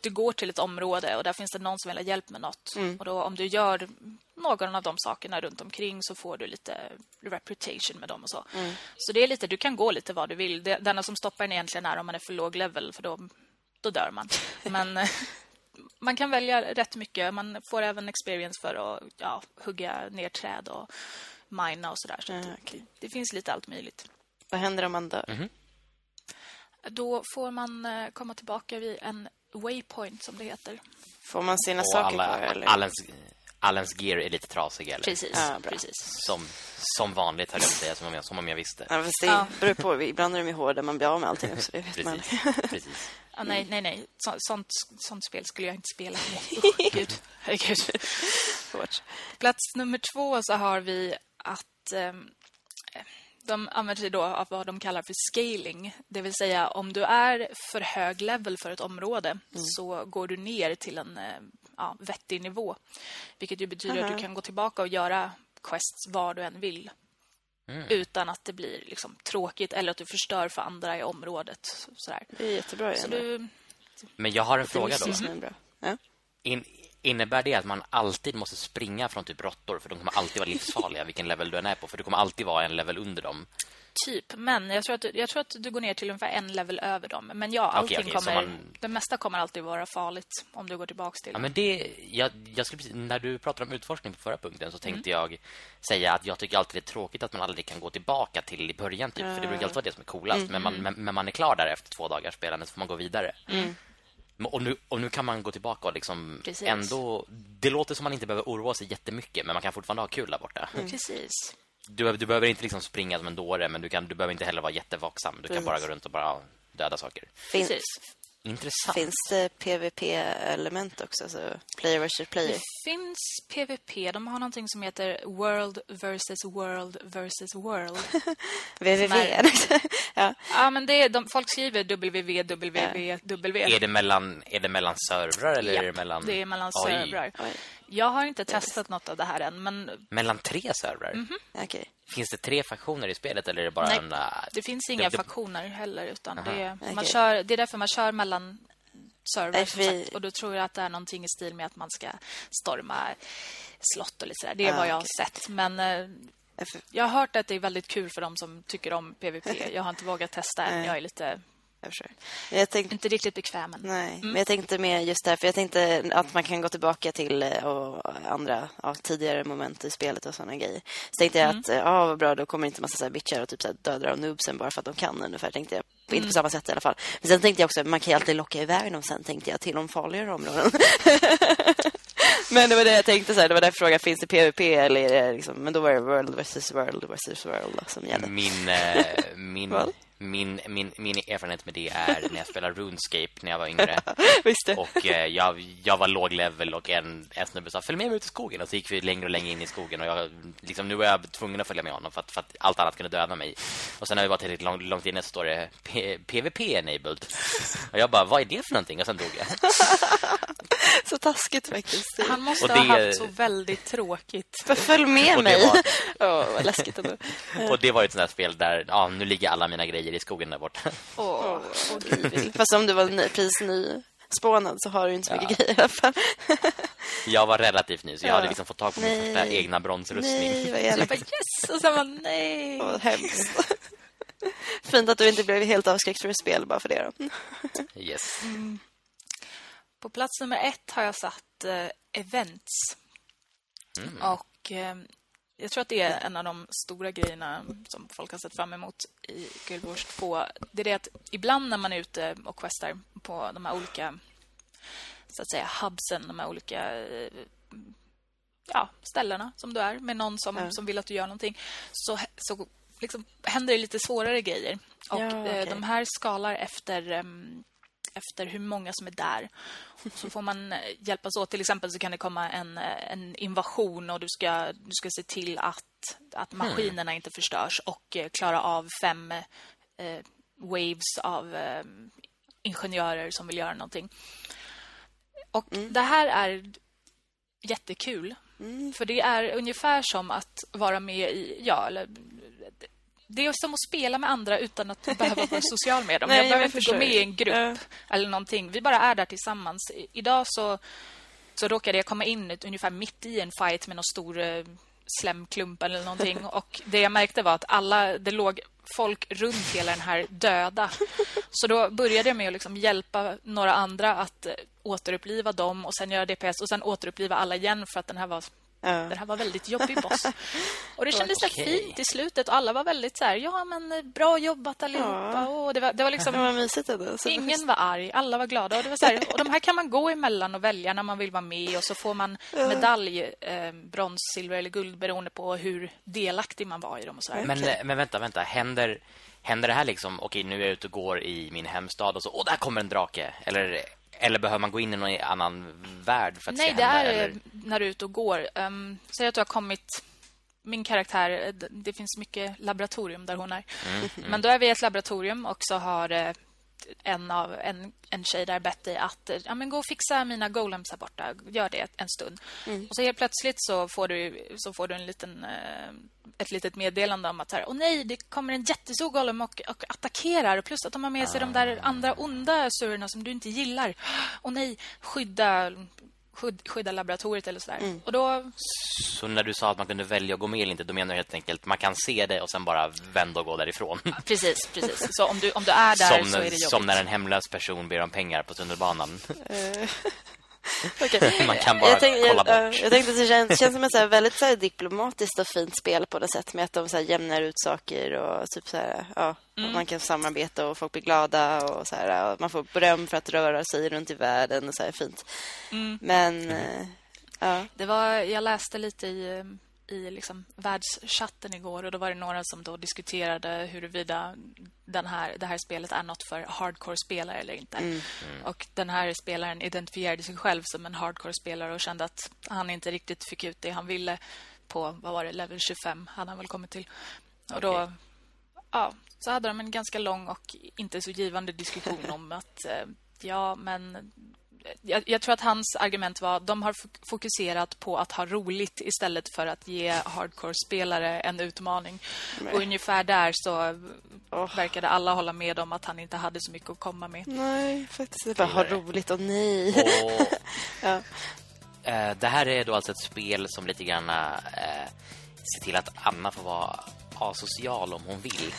Du går till ett område och där finns det någon som vill ha hjälp med något. Och då om du gör någon av de sakerna runt omkring så får du lite reputation med dem och så. Så det är lite, du kan gå lite vad du vill. Det, enda som stoppar en egentligen är om man är för låg level för då, då dör man. Men eh, man kan välja rätt mycket. Man får även experience för att ja, hugga ner träd och mina och sådär. Så Ja, att det, det finns lite allt möjligt. vad händer om man dör? Då får man eh, komma tillbaka vid en waypoint som det heter. Får man sina Och saker alla, kvar eller? allens, allens gear är lite trasig, eller? Precis. Ja, precis. Som, som vanligt, höll jag säga. Som om jag, som om jag visste. Ja, fast det Ja. beror på. Ibland är de ju hårda, man blir av med allting också. Det vet man. Precis. Precis. Ah, nej, nej, nej. Så, sånt, sånt spel skulle jag inte spela. Usch, gud. Herregud. Plats nummer två så har vi att ehm, de använder sig då av vad de kallar för scaling. Det vill säga om du är för hög level för ett område så går du ner till en eh, ja, vettig nivå. Vilket ju betyder att Aha. du kan gå tillbaka och göra quests var du än vill. Utan att det blir liksom tråkigt eller att du förstör för andra i området. Sådär. Det är jättebra Så du, Men jag har en fråga då. bra. Ja. In, innebär det att man alltid måste springa från typ råttor? För de kommer alltid vara livsfarliga vilken level du än är på. För du kommer alltid vara en level under dem. typ. Men jag tror, att, du- jag tror att du går ner till ungefär en level över dem. Men ja, allting okej, så kommer... man- Det mesta kommer alltid vara farligt om du går tillbaks till Ja, men det, jag, jag skulle, precis- när du pratade om utforskning på förra punkten så tänkte Mm. jag säga att jag tycker alltid det är tråkigt att man aldrig kan gå tillbaka till i början typ, för det brukar alltid vara det som är coolast. Mm. Men, man, men, men man är klar där efter två dagars spelande så får man gå vidare. Men- Och, nu, och nu kan man gå tillbaka och liksom Precis. ändå... Det låter som man inte behöver oroa sig jättemycket, men man kan fortfarande ha kul där borta. Precis. Du, du behöver inte liksom springa som en dåre, men du, kan, du behöver inte heller vara jättevaksam. Du kan Precis. bara gå runt och bara döda saker. Finns, Precis. Intressant. finns det PVP-element också? Så player versus player? Det finns PVP. De har någonting som heter World versus World versus World. VVV? ja. ja, men det är, de, folk skriver www. Är det mellan, är det mellan servrar eller är det mellan... det är mellan Oj. servrar. Jag har inte testat något av det här än, men Mellan tre servrar? Okej. Finns det tre faktioner i spelet eller är det bara Nej, en... äh, det finns inga det- faktioner heller. Utan det, är, man kör, det är därför man kör mellan servrar. För vi- och då tror jag att det är någonting i stil med att man ska storma slott och lite sådär. Det är Ah, vad jag har okej. sett. Men eh, För- jag har hört att det är väldigt kul för de som tycker om PVP. Jag har inte vågat testa än. Jag är lite, Jag. Jag tänkte, inte riktigt bekväm än. nej, men jag tänkte mer just därför. Jag tänkte att man kan gå tillbaka till eh, och andra ja, tidigare moment i spelet och såna grejer. Så tänkte jag att, eh, ja vad bra, då kommer inte massa så här bitchar och typ så här dödar av noobsen bara för att de kan ungefär, tänkte jag. Inte på samma sätt i alla fall. Men sen tänkte jag också, man kan ju alltid locka iväg dem sen, tänkte jag, till de farligare områden. men det var det jag tänkte så här, det var därför frågan finns det PVP eller är det liksom, men då var det World versus World versus World då, som gällde. Min, eh, min? Min, min, min erfarenhet med det är när jag spelade RuneScape när jag var yngre. Visst det. Och eh, jag, jag var låg level och en, en snubbe sa följ med mig ut i skogen. Och så gick vi längre och längre in i skogen. Och jag, liksom, nu var jag tvungen att följa med honom för att, för att allt annat kunde döda mig. Och sen när vi var tillräckligt långt, långt inne så står det PVP enabled. Och jag bara, vad är det för någonting? Och sen dog jag. Så taskigt faktiskt. Han måste Och ha det- haft så väldigt tråkigt. För följ med det mig. var- vad läskigt ändå. Och det var ju ett sånt där spel där, ja, nu ligger alla mina grejer i skogen där borta. Åh, Fast om du var ny, precis nyspånad så har du inte så mycket grejer i alla fall. Jag var relativt ny, så jag Ja. hade liksom fått tag på min Nej. första egna bronsrustning. Nej, vad jag elakt. bara yes! Och sen bara nej. Vad hemskt. Fint att du inte blev helt avskräckt för ett spel bara för det då. Yes. På plats nummer ett har jag satt eh, events. Och eh, jag tror att det är en av de stora grejerna som folk har sett fram emot i Guild Wars 2. Det är det att ibland när man är ute och questar på de här olika så att säga hubsen, de här olika eh, ja, ställena som du är med någon som, Ja. som vill att du gör någonting så, så liksom händer det lite svårare grejer. Och Ja, eh, okej. de här skalar efter em, efter hur många som är där. Så får man eh, hjälpas åt. Till exempel så kan det komma en, eh, en invasion och du ska, du ska se till att, att maskinerna inte förstörs och eh, klara av fem eh, waves av eh, ingenjörer som vill göra någonting. Och det här är jättekul. För det är ungefär som att vara med i... Ja, eller, det är som att spela med andra utan att behöva vara social med dem. Nej, jag behöver jag inte gå med i en grupp Ja. eller någonting. Vi bara är där tillsammans. I, idag så, så råkade jag komma in ungefär mitt i en fight med någon stor eh, slemklump eller någonting. Och det jag märkte var att alla, det låg folk runt hela den här döda. Så då började jag med att liksom hjälpa några andra att eh, återuppliva dem och sen göra DPS och sen återuppliva alla igen för att den här var Ja. den här var väldigt jobbig boss. Och det kändes så Okej. fint i slutet och alla var väldigt så här, ja men eh, bra jobbat allihopa. Ja. Och det var, det var Det liksom var mysigt ändå. Så Ingen var arg, alla var glada. Och, det var så här, och de här kan man gå emellan och välja när man vill vara med. Och så får man medalj, eh, brons, silver eller guld beroende på hur delaktig man var i dem. Och så här. Men, eh, men vänta, vänta. Händer, händer det här liksom, okej nu är jag ute och går i min hemstad och så, åh där kommer en drake. Eller, eller behöver man gå in i någon annan värld för att Nej, se det hända? är eller? när du är ute och går. Um, säg att du har kommit... Min karaktär, eh, det finns mycket laboratorium där hon är. Mm, Men då är vi i ett laboratorium och så har eh, en, av, en, en tjej där bett dig att eh, ja, men gå och fixa mina golems här borta. Gör det en stund. Och så helt plötsligt så får du, så får du en liten, eh, ett litet meddelande om att här, Åh nej, det kommer en jättestor golem och, och attackerar. Och plus att de har med sig de där andra onda surerna som du inte gillar. Åh nej, skydda skydd, skydda laboratoriet eller sådär. Mm. Och då, Så när du sa att man kunde välja att gå med eller inte, då menar du helt enkelt man kan se det och sen bara vända och gå därifrån. precis, precis. Så om du, om du är där Som, så är det jobbigt. som när en hemlös person ber om pengar på tunnelbanan. Okej. Man kan bara jag, tänk, kolla jag, bort. jag tänkte att det känns, känns som ett så här väldigt så här diplomatiskt och fint spel på något sätt med att de så här jämnar ut saker och typ så här, ja, Mm. man kan samarbeta och folk blir glada och så här, och man får beröm för att röra sig runt i världen och så här fint. Mm. Men eh, ja, Det var, jag läste lite i, eh, i liksom världschatten igår och då var det några som då diskuterade huruvida den här, det här spelet är något för hardcore-spelare eller inte. Mm. Och den här spelaren identifierade sig själv som en hardcore-spelare och kände att han inte riktigt fick ut det han ville på, vad var det, level 25 hade han väl kommit till. Och då, Okej. ja, så hade de en ganska lång och inte så givande diskussion om att eh, ja, men jag, jag tror att hans argument var att de har fok- fokuserat på att ha roligt istället för att ge hardcore-spelare en utmaning. Och ungefär där så Åh. verkade alla hålla med om att han inte hade så mycket att komma med. nej, faktiskt. Det bara ha roligt och nej. Och, Ja. eh, det här är då alltså ett spel som lite grann eh, ser till att Anna får vara asocial om hon vill.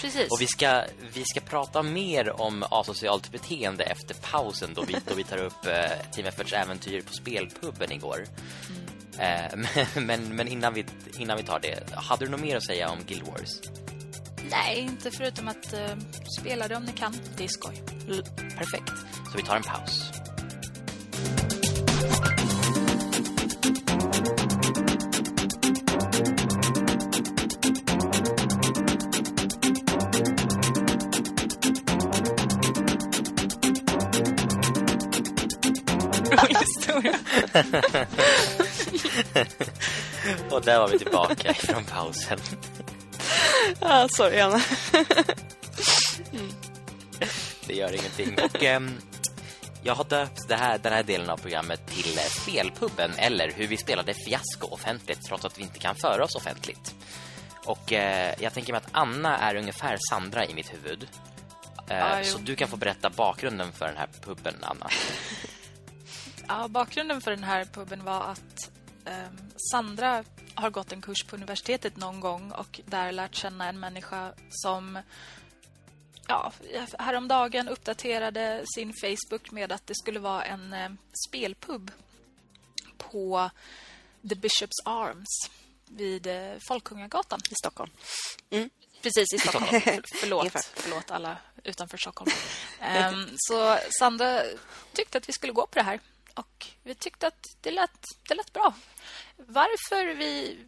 Precis. Och vi ska, vi ska prata mer om asocialt beteende efter pausen då vi, då vi tar upp eh, Team Efforts äventyr på spelpubben igår. Eh, men, men, innan, vi, innan vi tar det, hade du något mer att säga om Guild Wars? Nej, inte förutom att uh, spela det om ni kan. Det är skoj. L- Perfekt. Så vi tar en paus. Och där var vi tillbaka från pausen. ah, sorry, Anna. Det gör ingenting. Och, ehm, jag har döpt det här, den här delen av programmet till eh, Spelpubben eller hur vi spelade fiasko offentligt trots att vi inte kan föra oss offentligt. Och eh, jag tänker mig att Anna är ungefär Sandra i mitt huvud. Eh, jo. så du kan få berätta bakgrunden för den här pubben, Anna. Ja, bakgrunden för den här puben var att ehm, Sandra har gått en kurs på universitetet någon gång och där lärt känna en människa som ja, häromdagen uppdaterade sin Facebook med att det skulle vara en eh, spelpub på The Bishops Arms vid eh, Folkungagatan. I Stockholm. Precis, i Stockholm. För, förlåt, förlåt alla utanför Stockholm. Ehm, så Sandra tyckte att vi skulle gå på det här. Och vi tyckte att det lät, det lät bra. Varför vi,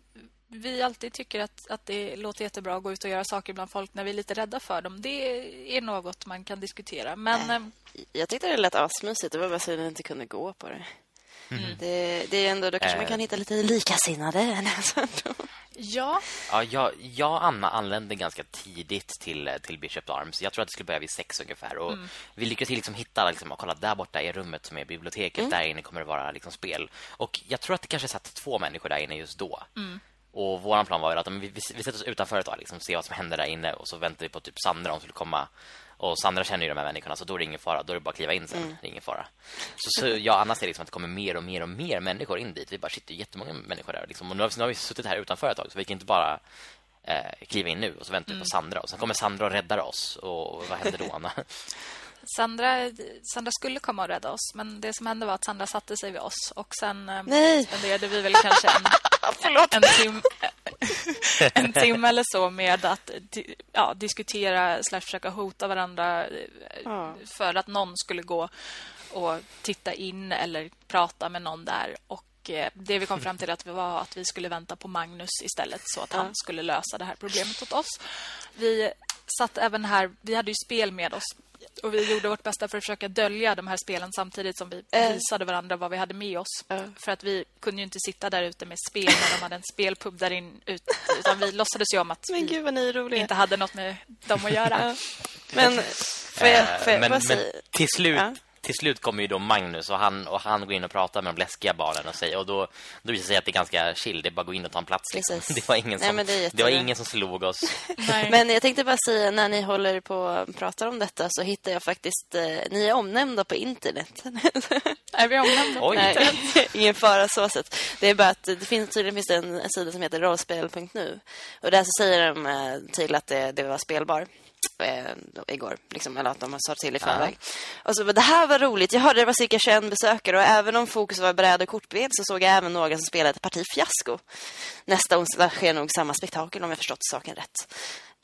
vi alltid tycker att, att det låter jättebra att gå ut och göra saker bland folk när vi är lite rädda för dem, det är något man kan diskutera. Men ehm, Jag tyckte det lät asmysigt. Det var bara så att jag inte kunde gå på det. Det, det är ändå, då kanske man Eh. kan hitta lite likasinnade. ja, Ja, jag, jag och Anna anlände ganska tidigt till, till Bishop Arms. Jag tror att det skulle börja vid sex ungefär. Och Vi lyckades liksom hitta, liksom, och kolla, där borta är rummet som är biblioteket. Där inne kommer det vara liksom, spel. Och jag tror att det kanske satt två människor där inne just då. Och våran plan var ju att vi, vi, vi sätter oss utanför ett tag, liksom, ser vad som händer där inne. Och så väntar vi på typ Sandra om hon skulle komma. Och Sandra känner ju de här människorna, så då är det ingen fara. Då är det bara att kliva in sen. Det är ingen fara. Så, så jag och Anna ser liksom att det kommer mer och mer och mer människor in dit. Vi bara, shit, det är jättemånga människor där. Liksom. Och nu har, vi, nu har vi suttit här utanför ett tag, så vi kan inte bara eh, kliva in nu. Och så väntar vi på Sandra. Och sen kommer Sandra och räddar oss. Och vad händer då, Anna? Sandra, Sandra skulle komma och rädda oss, men det som hände var att Sandra satte sig vid oss och sen eh, Nej. spenderade vi väl kanske en, en, tim, en timme eller så med att ja, diskutera slash försöka hota varandra eh, Ja. för att någon skulle gå och titta in eller prata med någon där. Och eh, det vi kom fram till att vi var att vi skulle vänta på Magnus istället så att han skulle lösa det här problemet åt oss. Vi satt även här, vi hade ju spel med oss och vi gjorde vårt bästa för att försöka dölja de här spelen samtidigt som vi Eh. visade varandra vad vi hade med oss. Ja. För att vi kunde ju inte sitta där ute med spel när de hade en spelpub där in, ut, utan vi låtsades ju om att Men vi gud vad ni är roliga. inte hade något med dem att göra. Men får jag, Eh, får jag men, men till, slut, Ja. Till slut kommer ju då Magnus och han, och han går in och pratar med de läskiga barnen och säger och då, då visar det sig att det är ganska chill, det är bara att gå in och ta en plats. Liksom. Precis. Det var ingen Nej, som, men det det, var ingen som slog oss. Nej. Men jag tänkte bara säga, när ni håller på och pratar om detta så hittar jag faktiskt, eh, ni är omnämnda på internet. Är vi omnämnda? Oj. Nej, ingen fara så sett. Det är bara att det finns, tydligen finns det en, en sida som heter rollspel.nu. Och där så säger de eh, till att det, det var spelbar. Eh, igår, liksom, eller att de sa till i förväg. Och så, det här var roligt. Jag hörde det var cirka 21 besökare och även om fokus var bräd och kortspel så såg jag även några som spelade ett parti fiasko. Nästa onsdag sker nog samma spektakel om jag förstått saken rätt.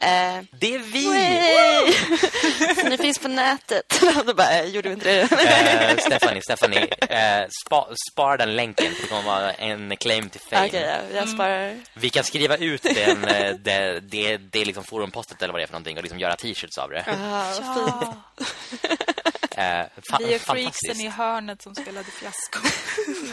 Eh, Det är vi! Så ni finns på nätet. Då bara, eh, gjorde vi inte det? Eh, Stephanie, Stephanie eh, spa, spara den länken för det kommer vara en claim to fame. Okej, ja, jag sparar. Vi kan skriva ut den, eh, det, det, det är liksom forumpostet eller vad det är för någonting och liksom göra t-shirts av det. Ah. Ja, fa- vi är freaksen i hörnet som spelade fiasko.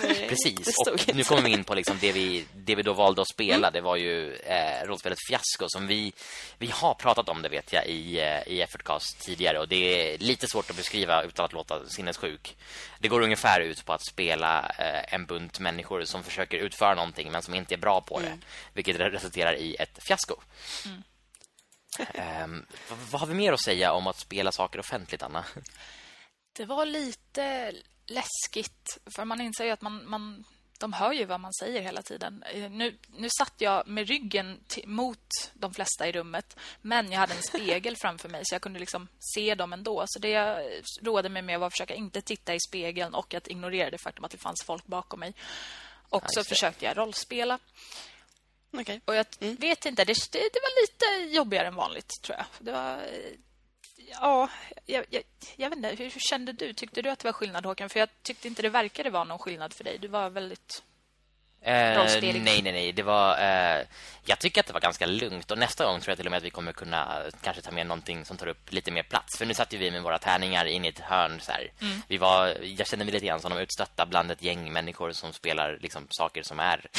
Precis, och nu kommer vi in på liksom det, vi, det vi då valde att spela. Det var ju eh, rollspelet Fiasko som vi, vi har pratat om det vet jag i, eh, i Effortcast tidigare. Och det är lite svårt att beskriva utan att låta sinnessjuk. Det går ungefär ut på att spela eh, en bunt människor som försöker utföra någonting men som inte är bra på det. Vilket resulterar i ett fiasko. Ehm, vad, vad har vi mer att säga om att spela saker offentligt, Anna? Det var lite läskigt, för man inser ju att man, man, de hör ju vad man säger hela tiden. Eh, Nu, nu satt jag med ryggen mot de flesta i rummet, men jag hade en spegel framför mig så jag kunde liksom se dem ändå. Så det jag rådde mig med var att försöka inte titta i spegeln och att ignorera det faktum att det fanns folk bakom mig. Och så försökte jag rollspela. Okej. Och jag vet inte, det, det, det var lite jobbigare än vanligt, tror jag. Det var... Ja, jag, jag, jag vet inte. Hur, hur kände du? Tyckte du att det var skillnad, Håkan? För jag tyckte inte det verkade vara någon skillnad för dig. Du var väldigt... Eh, Rollspel. nej, nej, nej. Det var, eh, jag tycker att det var ganska lugnt. Och nästa gång tror jag till och med att vi kommer kunna eh, kanske ta med någonting som tar upp lite mer plats. För nu satt ju vi med våra tärningar in i ett hörn. Så här. Vi var, jag kände mig lite grann som de utstötta bland ett gäng människor som spelar liksom, saker som är...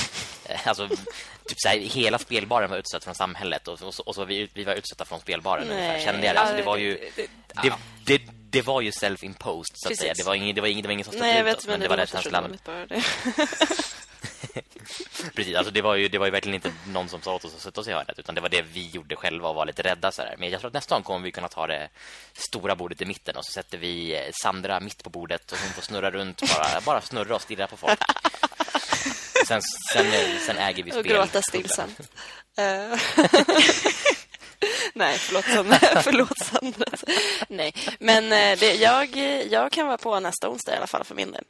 Alltså, typ så här, hela spelbaren var utstött från samhället. Och, och, och så vi, vi var utstötta från spelbaren. Nej. Kände jag det. Alltså, det var ju... Det, Det, det, det var ju self-imposed, så att Precis. säga. Det var ingen, det var ingen, det var ingen som stötte Nej, jag ut vet, oss, men det, var den låter så känslan. Precis, alltså det var ju det var ju verkligen inte någon som sa åt oss att sätta oss i hörnet utan det var det vi gjorde själva och var lite rädda så här. Men jag tror att nästa gång kommer vi kunna ta det stora bordet i mitten och så sätter vi eh, Sandra mitt på bordet och hon får snurra runt bara bara snurra och stirra på folk. Sen sen, sen äger vi Och spel. gråta stillsamt. Eh, Nej, förlåt Sandra. förlåt Sandra. Nej, men eh, det, jag, jag kan vara på nästa onsdag i alla fall för min del.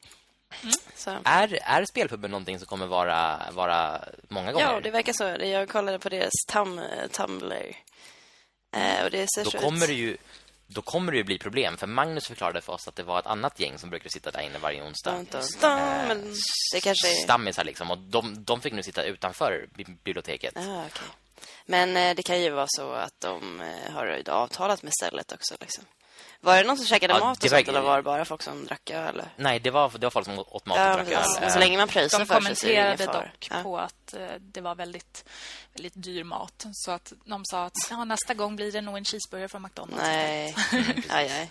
Så. Är är spelpubben någonting som kommer vara vara många gånger? Ja, det verkar så. Jag kollade på deras tum, Tumblr. Eh, och det ser då kommer ut. det ju då kommer det ju bli problem för Magnus förklarade för oss att det var ett annat gäng som brukade sitta där inne varje onsdag. Dun, dun, dun, men det kanske är... stammisar liksom och de, de fick nu sitta utanför bi- biblioteket. Ah, okej. Men eh, det kan ju vara så att de eh, har avtalat med stället också. Liksom. Var det någon som käkade Ja, mat och sånt, eller var det bara folk som drack öl? Eller? Nej, det var det var folk som åt mat och Ja, drack öl. Men så länge man pröjsar för sig så kommenterade fara. dock Ja. på att eh, det var väldigt, väldigt dyr mat. Så att de sa att ja, nästa gång blir det nog en cheeseburgare från McDonalds. Nej, aj, aj.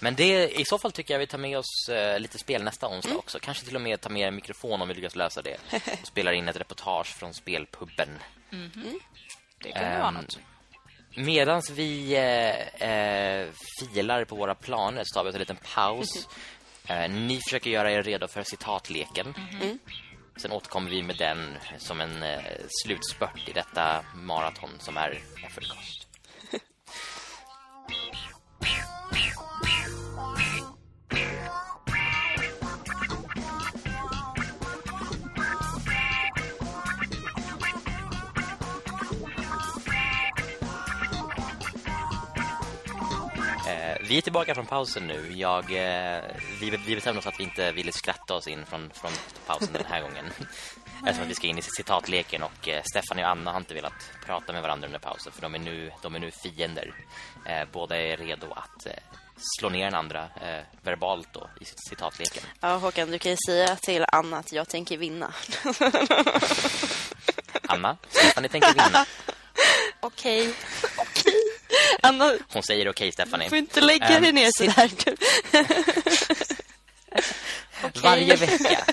Men det i så fall tycker jag vi tar med oss eh, lite spel nästa onsdag Mm. också. Kanske till och med ta med en mikrofon om vi lyckas lösa det. Och spelar in ett reportage från spelpubben. Det kunde vara Ehm, något. Medans vi eh, eh, filar på våra planer så tar vi en liten paus. Eh, ni försöker göra er redo för citatleken. Mm. Sen återkommer vi med den som en eh, slutspurt i detta maraton som är Effortcast. Vi är tillbaka från pausen nu. Jag, eh, vi, vi bestämde oss att vi inte ville skratta oss in från, från pausen den här gången. Eftersom att vi ska in i citatleken och eh, Stefan och Anna har inte velat prata med varandra under pausen för de är nu, de är nu fiender. Eh, båda är redo att eh, slå ner den andra eh, verbalt då, i citatleken. Ja, Håkan, du kan ju säga till Anna att jag tänker vinna. Anna, Stefanie tänker vinna. Okej. Anna, Hon säger okej, Stefanie. du får inte lägga Ehm, dig ner så där. varje vecka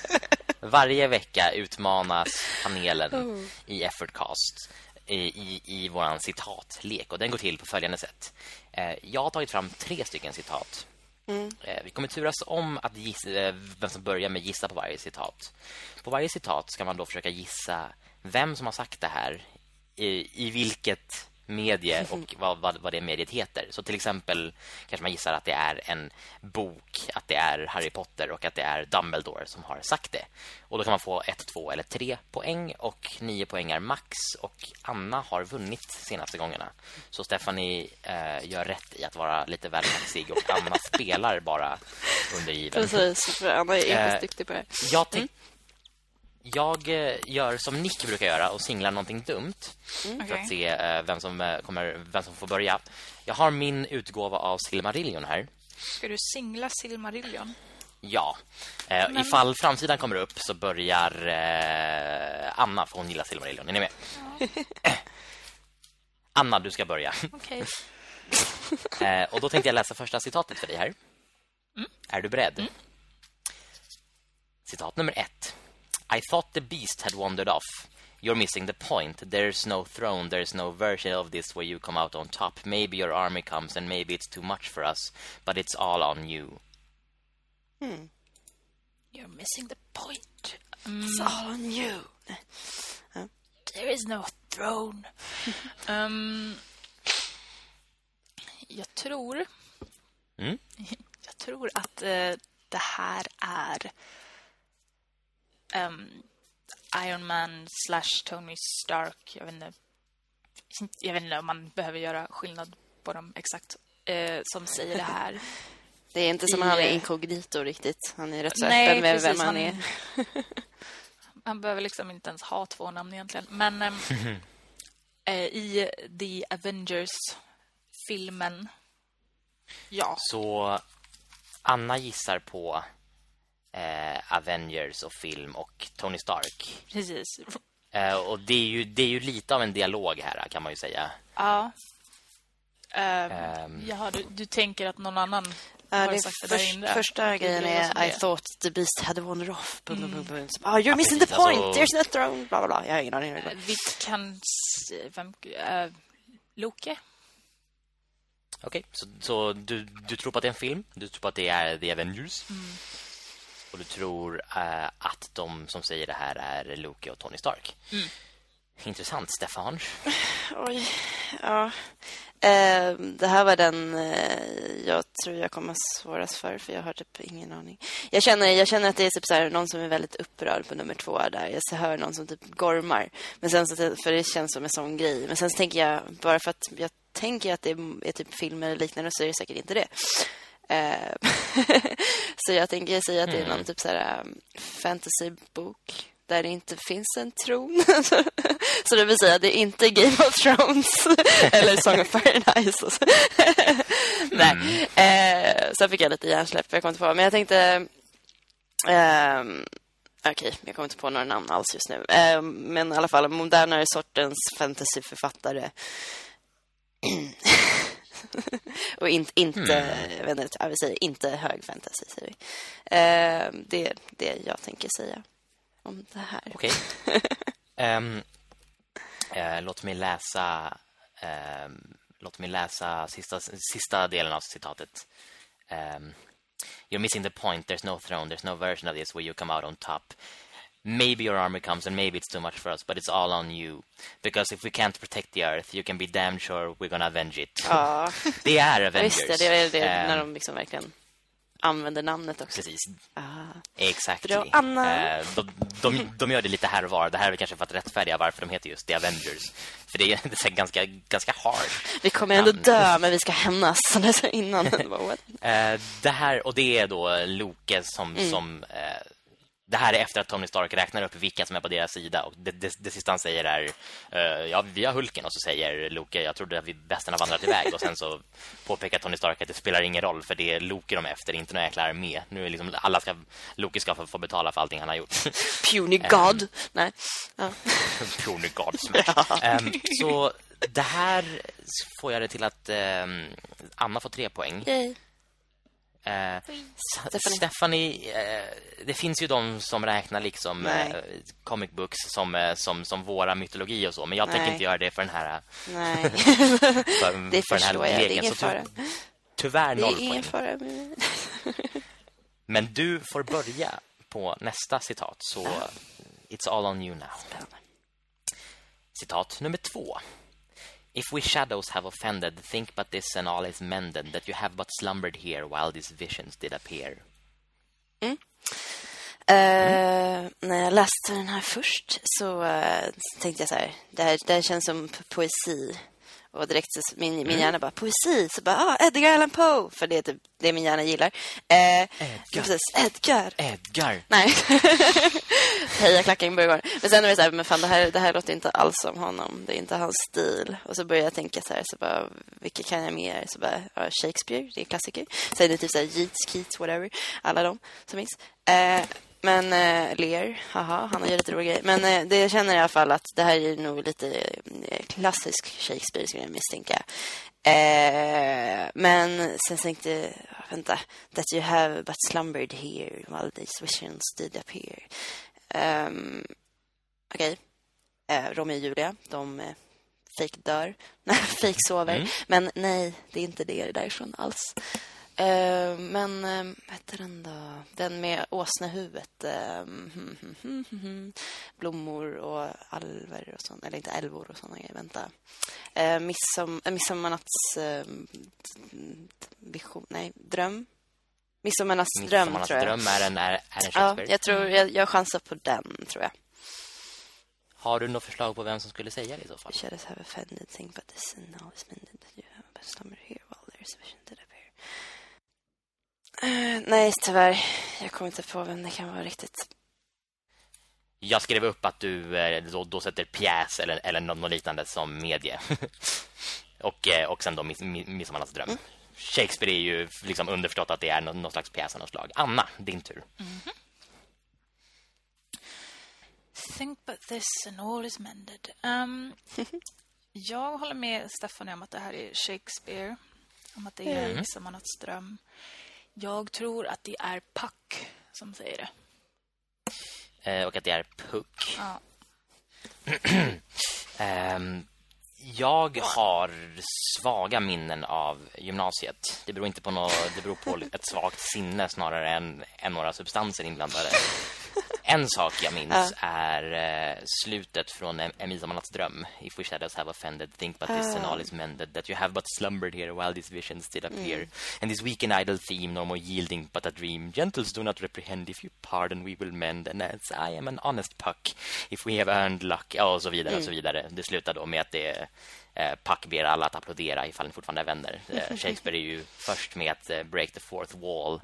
varje vecka utmanas panelen i Effortcast i, i, i våran citatlek och den går till på följande sätt. Eh, jag har tagit fram tre stycken citat. Eh, vi kommer turas om att gissa, eh, vem som börjar med gissa på varje citat. På varje citat ska man då försöka gissa vem som har sagt det här i, i vilket medie och vad, vad, vad det mediet heter. Så till exempel kanske man gissar att det är en bok, att det är Harry Potter och att det är Dumbledore som har sagt det. Och då kan man få ett, två eller tre poäng och nio poäng är max. Och Anna har vunnit senaste gångerna. Så Stephanie eh, gör rätt i att vara lite väl kaxig och Anna spelar bara undergiven. Precis, för Anna är Eh, episkt duktig på det. Jag, tänk- jag eh, gör som Nick brukar göra och singlar någonting dumt för Okej. att se eh, vem som eh, kommer vem som får börja. Jag har min utgåva av Silmarillion här. Ska du singla Silmarillion? Ja. Eh, Men- Ifall framsidan kommer upp så börjar eh, Anna för hon gillar Silmarillion. Är ni med? Anna, du ska börja. Okej. Eh, och då tänkte jag läsa första citatet för dig här. Är du beredd? Citat nummer ett. I thought the beast had wandered off. You're missing the point. There's no throne, there's no version of this where you come out on top. Maybe your army comes and maybe it's too much for us, but it's all on you. Hmm. You're missing the point. It's all on you. There is no throne. um, jag tror... Mm. Jag tror att eh, det här är ehm, Iron Man slash Tony Stark. Jag vet, inte, jag vet inte om man behöver göra skillnad på dem exakt. Eh, som säger det här. Det är inte som I, han är eh, inkognito riktigt. Han är rätt så Nej, öppen med precis, vem han han- är. Man behöver liksom inte ens ha två namn egentligen. Men ehm, eh, i The Avengers-filmen... Ja, Så Anna gissar på eh, Avengers och film och Tony Stark. precis. Eh, och det är, ju, det är ju lite av en dialog här kan man ju säga. Ja. Ehm, Ehm. jaha, du, du tänker att någon annan har sagt det där första grejen är I thought the beast had wandered off. Bum, bum, bum, Ah, you're Ja, missing the precis, point. alltså- There's no throne. Bla, bla, bla. Jag har ingen aning. Vi kan... Vem... Uh, Loke? Okej, så, så du, du tror på att det är en film? Du tror på att det är The Avengers? Och du tror eh, att de som säger det här är Loki och Tony Stark? Intressant, Stefan. Oj, ja. Eh, det här var den eh, jag tror jag kommer svårast för, för jag har typ ingen aning. Jag känner, jag känner att det är typ så här, någon som är väldigt upprörd på nummer två där. Jag hör någon som typ gormar. Men sen så, för det känns som en sån grej. Men sen tänker jag, bara för att jag tänker att det är, är typ filmer eller liknande så är det säkert inte det. Eh, så jag tänker säga att det är någon typ så här um, fantasybok där det inte finns en tron. så det vill säga att det är inte Game of Thrones eller Song of Paradise. Nej. Eh, så fick jag lite hjärnsläpp, jag kom inte på. Men jag tänkte... ehm, Okej, jag kommer inte på några namn alls just nu. Eh, men i alla fall, modernare sortens fantasyförfattare. Och inte, inte jag vet inte, vill säga inte hög fantasy, säger vi. Eh, det är det jag tänker säga om det här. Okej. Ehm, eh, låt mig läsa ehm, Låt mig läsa sista, sista delen av citatet. Ehm, You're missing the point. There's no throne. There's no version of this where you come out on top. Maybe your army comes and maybe it's too much for us, but it's all on you. Because if we can't protect the earth, you can be damn sure we're gonna avenge it. Ja, Det är Avengers. just det. Det är det Ehm, när de liksom verkligen använder namnet också. Precis. Ah. Exactly. Bra, Anna. Eh, de, de, de gör det lite här och var. Det här är väl kanske för att rättfärdiga varför de heter just The Avengers. För det är, det är ganska, ganska hard. Vi kommer ändå namn. dö, men vi ska hämnas. Som innan. Det what? Eh, det här, och det är då Loke som... Mm. som eh, det här är efter att Tony Stark räknar upp vilka som är på deras sida. Och det, det, det sista han säger är eh, Ja, vi har Hulken. Och så säger Loke Jag trodde att vi har vandrat iväg. Och sen så påpekar Tony Stark att det spelar ingen roll För det är Loke de är efter, inte någon jäkla armé Nu är liksom, alla ska, Loke ska få, få betala för allting han har gjort Puny God. Nej. Ja. Pure God. Ehm, så det här får jag det till att ehm, Anna får tre poäng. Yay. Eh, Stephanie. Stephanie, eh, det finns ju de som räknar liksom eh, comic books som, eh, som, som våra mytologi och så. Men jag tänker inte göra det för den här, Nej, för, det för den här jag. Det är ingen ty- fara. tyvärr Det noll är ingen fara. med- Men du får börja på nästa citat. Så it's all on you now. Spännande. Citat nummer två. If we shadows have offended, think but this and all is mended, that you have but slumbered here while these visions did appear. Eh, när jag läste den här först så eh, tänkte jag så här, det här, det här känns som po- poesi. Och direkt så min, min hjärna bara, poesi. Så bara, ah, Edgar Allan Poe. För det är typ det min hjärna gillar. Eh, Edgar. Precis, Edgar. Edgar. Nej. Heja klacken börjar Men sen är det så här, men fan det här, det här låter inte alls som honom. Det är inte hans stil. Och så börjar jag tänka så här, så bara, vilka kan jag mer? Så bara, Shakespeare, det är klassiker. Sen är det typ så här, Yeats, Keats, whatever. Alla de som finns. Eh, men eh, Lear, haha, han har ju lite roliga grejer. Men eh, det jag känner i alla fall att det här är nog lite eh, klassisk Shakespeare skulle jag misstänka. Eh, men sen tänkte jag, vänta, that you have but slumbered here while these visions did appear. Um, Okej, eh, Romeo och Julia, de eh, fake dör, fake sover. Mm. Men nej, det är inte det därifrån alls. Eh, men eh, heter den då? Den med åsnehuvudet. eh, blommor och alver och sånt. Eller inte älvor och såna grejer. Vänta. Uh, midsom, äh, midsommarnatts eh, vision. Nej, dröm. Midsommarnatts dröm, tror jag. dröm är en, är, är en Ja, jag tror jag, jag chansar på den, tror jag. Har du något förslag på vem som skulle säga det i så fall? Shadows have offended, think but and now is mended that you have but slumber here while there is vision did appear. Eh, nej, tyvärr. Jag kommer inte på vem det kan vara riktigt. Jag skrev upp att du eh, då, då sätter pjäs eller, eller något, liknande som medie. och, eh, och sen då miss, Midsommarnatts dröm. Shakespeare är ju liksom underförstått att det är någon, någon slags pjäs av något slag. Anna, din tur. Think but this and all is mended. Um, jag håller med Stefan om att det här är Shakespeare. Om att det är Midsommarnatts dröm. Jag tror att det är Puck som säger det. Eh, och att det är Puck. Ja. Ehm, jag har svaga minnen av gymnasiet. Det beror inte på något, det beror på ett svagt sinne snarare än, än några substanser inblandade. En sak jag minns är eh, slutet från En en midsommarnatts dröm. If we shadows have offended, think but this and all is mended. That you have but slumbered here while these visions did appear. And this weak and idle theme, no more yielding but a dream. Gentles do not reprehend, if you pardon we will mend. And as I am an honest puck, if we have earned luck. Ja, och så vidare och så vidare. Det slutar då med att det eh, Puck ber alla att applådera ifall ni fortfarande är vänner. Eh, Shakespeare är ju först med att eh, break the fourth wall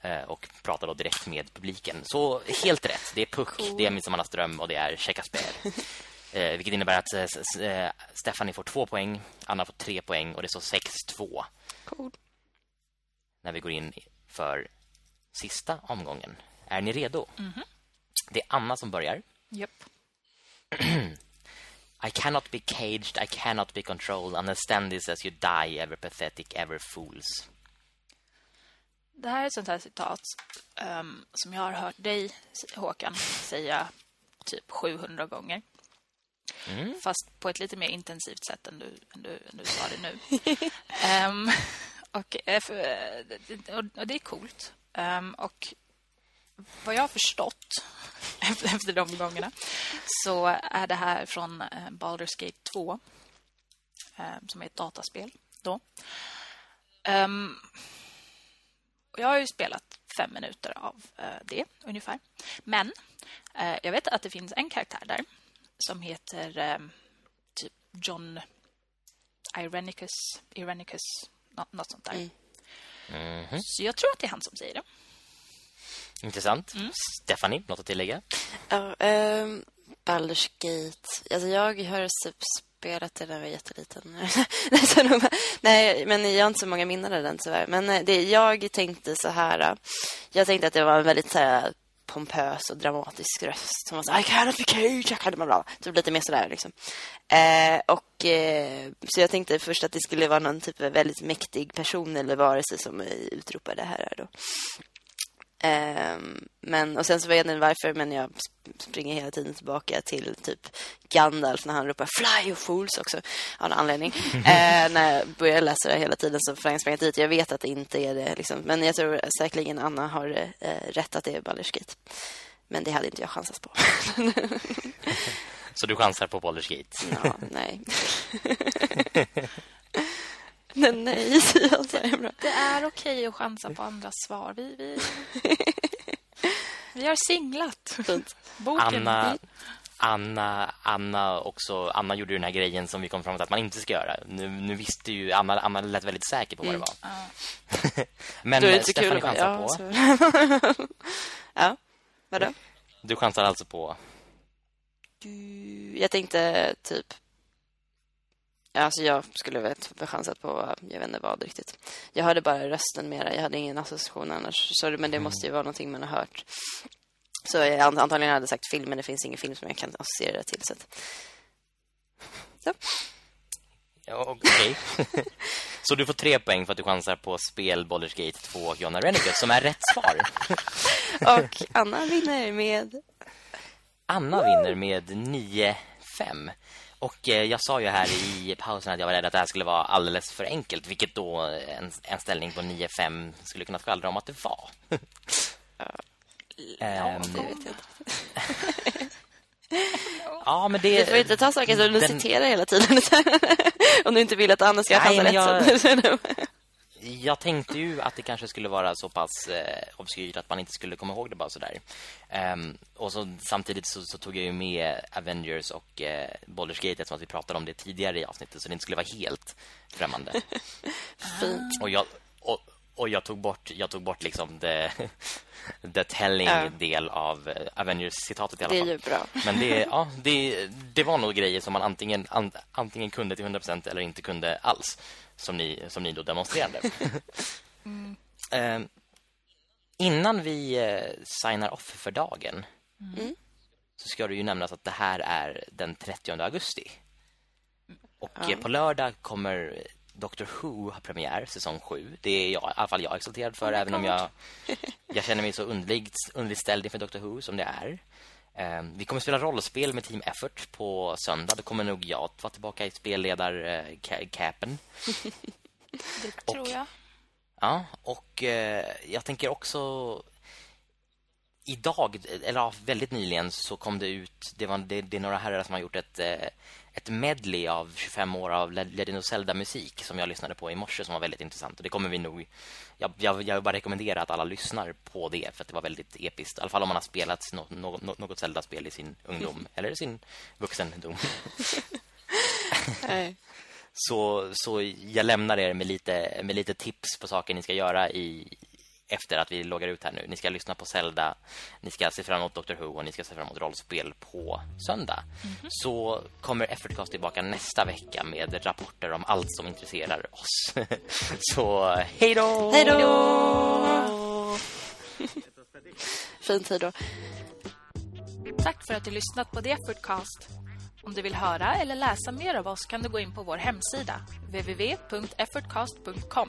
eh, och pratar då direkt med publiken. Så helt rätt. Det är Puck, det är Midsommarnatts dröm och det är Shakespeare. Eh, vilket innebär att eh, s- s- Stephanie får två poäng, Anna får tre poäng och det står 6-2 Cool. när vi går in för sista omgången. Är ni redo? Det är Anna som börjar. Japp. I cannot be caged, I cannot be controlled. Understand this as you die, ever pathetic, ever fools. Det här är ett sånt här citat ehm, som jag har hört dig, Håkan, säga typ 700 gånger. Fast på ett lite mer intensivt sätt än du, än du, än du sa det nu. Ehm, och, och, det är coolt. Ehm, och vad jag har förstått efter, de gångerna så är det här från eh, Baldur's Gate 2 eh, som är ett dataspel då. Ehm, och jag har ju spelat fem minuter av eh, det ungefär. Men jag vet att det finns en karaktär där som heter eh, typ John Irenicus, Irenicus nå- något sånt där. Så jag tror att det är han som säger det. Intressant. Stephanie, något att tillägga? Ja, um, Baldur's Gate. Alltså jag har typ spelat det när jag var jätteliten. Nej, men jag har inte så många minnen av den tyvärr. Men eh, det, jag tänkte så här. eh, Jag tänkte att det var en väldigt så här, pompös och dramatisk röst som var så här, I cannot be caged, I cannot bla Typ lite mer sådär liksom. Eh, och eh, så jag tänkte först att det skulle vara någon typ av väldigt mäktig person eller varelse som eh, utropade det här då. Um, men, och sen så vet jag inte varför, men jag springer hela tiden tillbaka till typ Gandalf när han ropar Fly you fools också av någon anledning. uh, när jag börjar läsa det hela tiden så får jag springa dit. Jag vet att det inte är det, liksom. men jag tror säkerligen Anna har uh, rätt att det är Baldur's Gate. Men det hade inte jag chansat på. så du chansar på Baldur's Gate? ja, nej. Nej, nej, säger jag så är bra. Det är okej att chansa på andras svar. Vi, vi, vi har singlat. Boken. Anna, Anna, Anna också Anna gjorde den här grejen som vi kom fram till att man inte ska göra. Nu, nu visste ju Anna, Anna lät väldigt säker på vad det var. Mm. Men det är inte Stefan kul chansar ja, på. ja. Vadå? Du chansar alltså på Jag tänkte typ Alltså jag skulle väl chansat på, jag vet inte vad riktigt. Jag hörde bara rösten mera, jag hade ingen association annars. Så, men det mm. måste ju vara någonting man har hört. Så jag antagligen hade sagt film, men det finns ingen film som jag kan associera det till. Så, att... så. Ja, okej. Okay. så du får tre poäng för att du chansar på spel Baldur's Gate 2 och Jonna Renegade, som är rätt svar. och Anna vinner med... Anna vinner med 9-5. Och eh, jag sa ju här i pausen att jag var rädd att det här skulle vara alldeles för enkelt. Vilket då en, en ställning på 9-5 skulle kunna skvallra om att det var. ja, um, det vet jag inte. ja, men det... Du får inte ta saker som du den... citerar hela tiden. om du inte vill att Anna ska chansa rätt. Jag... jag tänkte ju att det kanske skulle vara så pass eh, obskyrt att man inte skulle komma ihåg det bara sådär. Um, och så, samtidigt så, så, tog jag ju med Avengers och eh, Baldur's Gate eftersom att vi pratade om det tidigare i avsnittet så det inte skulle vara helt främmande. Fint. Och jag, och, och jag tog bort jag tog bort liksom det the telling ja. del av eh, Avengers citatet i alla fall. Det är ju bra. Men det ja, det, det var nog grejer som man antingen an, antingen kunde till 100% eller inte kunde alls som ni som ni då demonstrerade. mm. eh, innan vi eh, signar off för dagen mm. så ska det ju nämnas att det här är den 30 augusti. Och ja. på lördag kommer Doctor Who har premiär, säsong 7. Det är jag, i alla fall jag exalterad för, oh även God. om jag, jag känner mig så underligt, underligt ställd inför Doctor Who som det är. Um, vi kommer spela rollspel med Team Effort på söndag. Då kommer nog jag att vara tillbaka i spelledar-capen. Uh, det tror och, jag. Ja, och uh, jag tänker också idag, eller ja, väldigt nyligen så kom det ut, det, var, det, det är några herrar som har gjort ett, eh, ett medley av 25 år av Legend of Zelda-musik som jag lyssnade på i morse som var väldigt intressant. Och det kommer vi nog... Jag, jag, jag bara rekommendera att alla lyssnar på det för att det var väldigt episkt. I alla fall om man har spelat något, något, något Zelda-spel i sin ungdom eller sin vuxendom. så, så jag lämnar er med lite, med lite tips på saker ni ska göra i, efter att vi loggar ut här nu. Ni ska lyssna på Zelda, ni ska se fram emot Doctor Who och ni ska se fram emot rollspel på söndag. Mm -hmm. Så kommer Effortcast tillbaka nästa vecka med rapporter om allt som intresserar oss. Så hej då! Hej då! Fint hej då. Tack för att du lyssnat på The Effortcast. Om du vill höra eller läsa mer av oss kan du gå in på vår hemsida www.effortcast.com.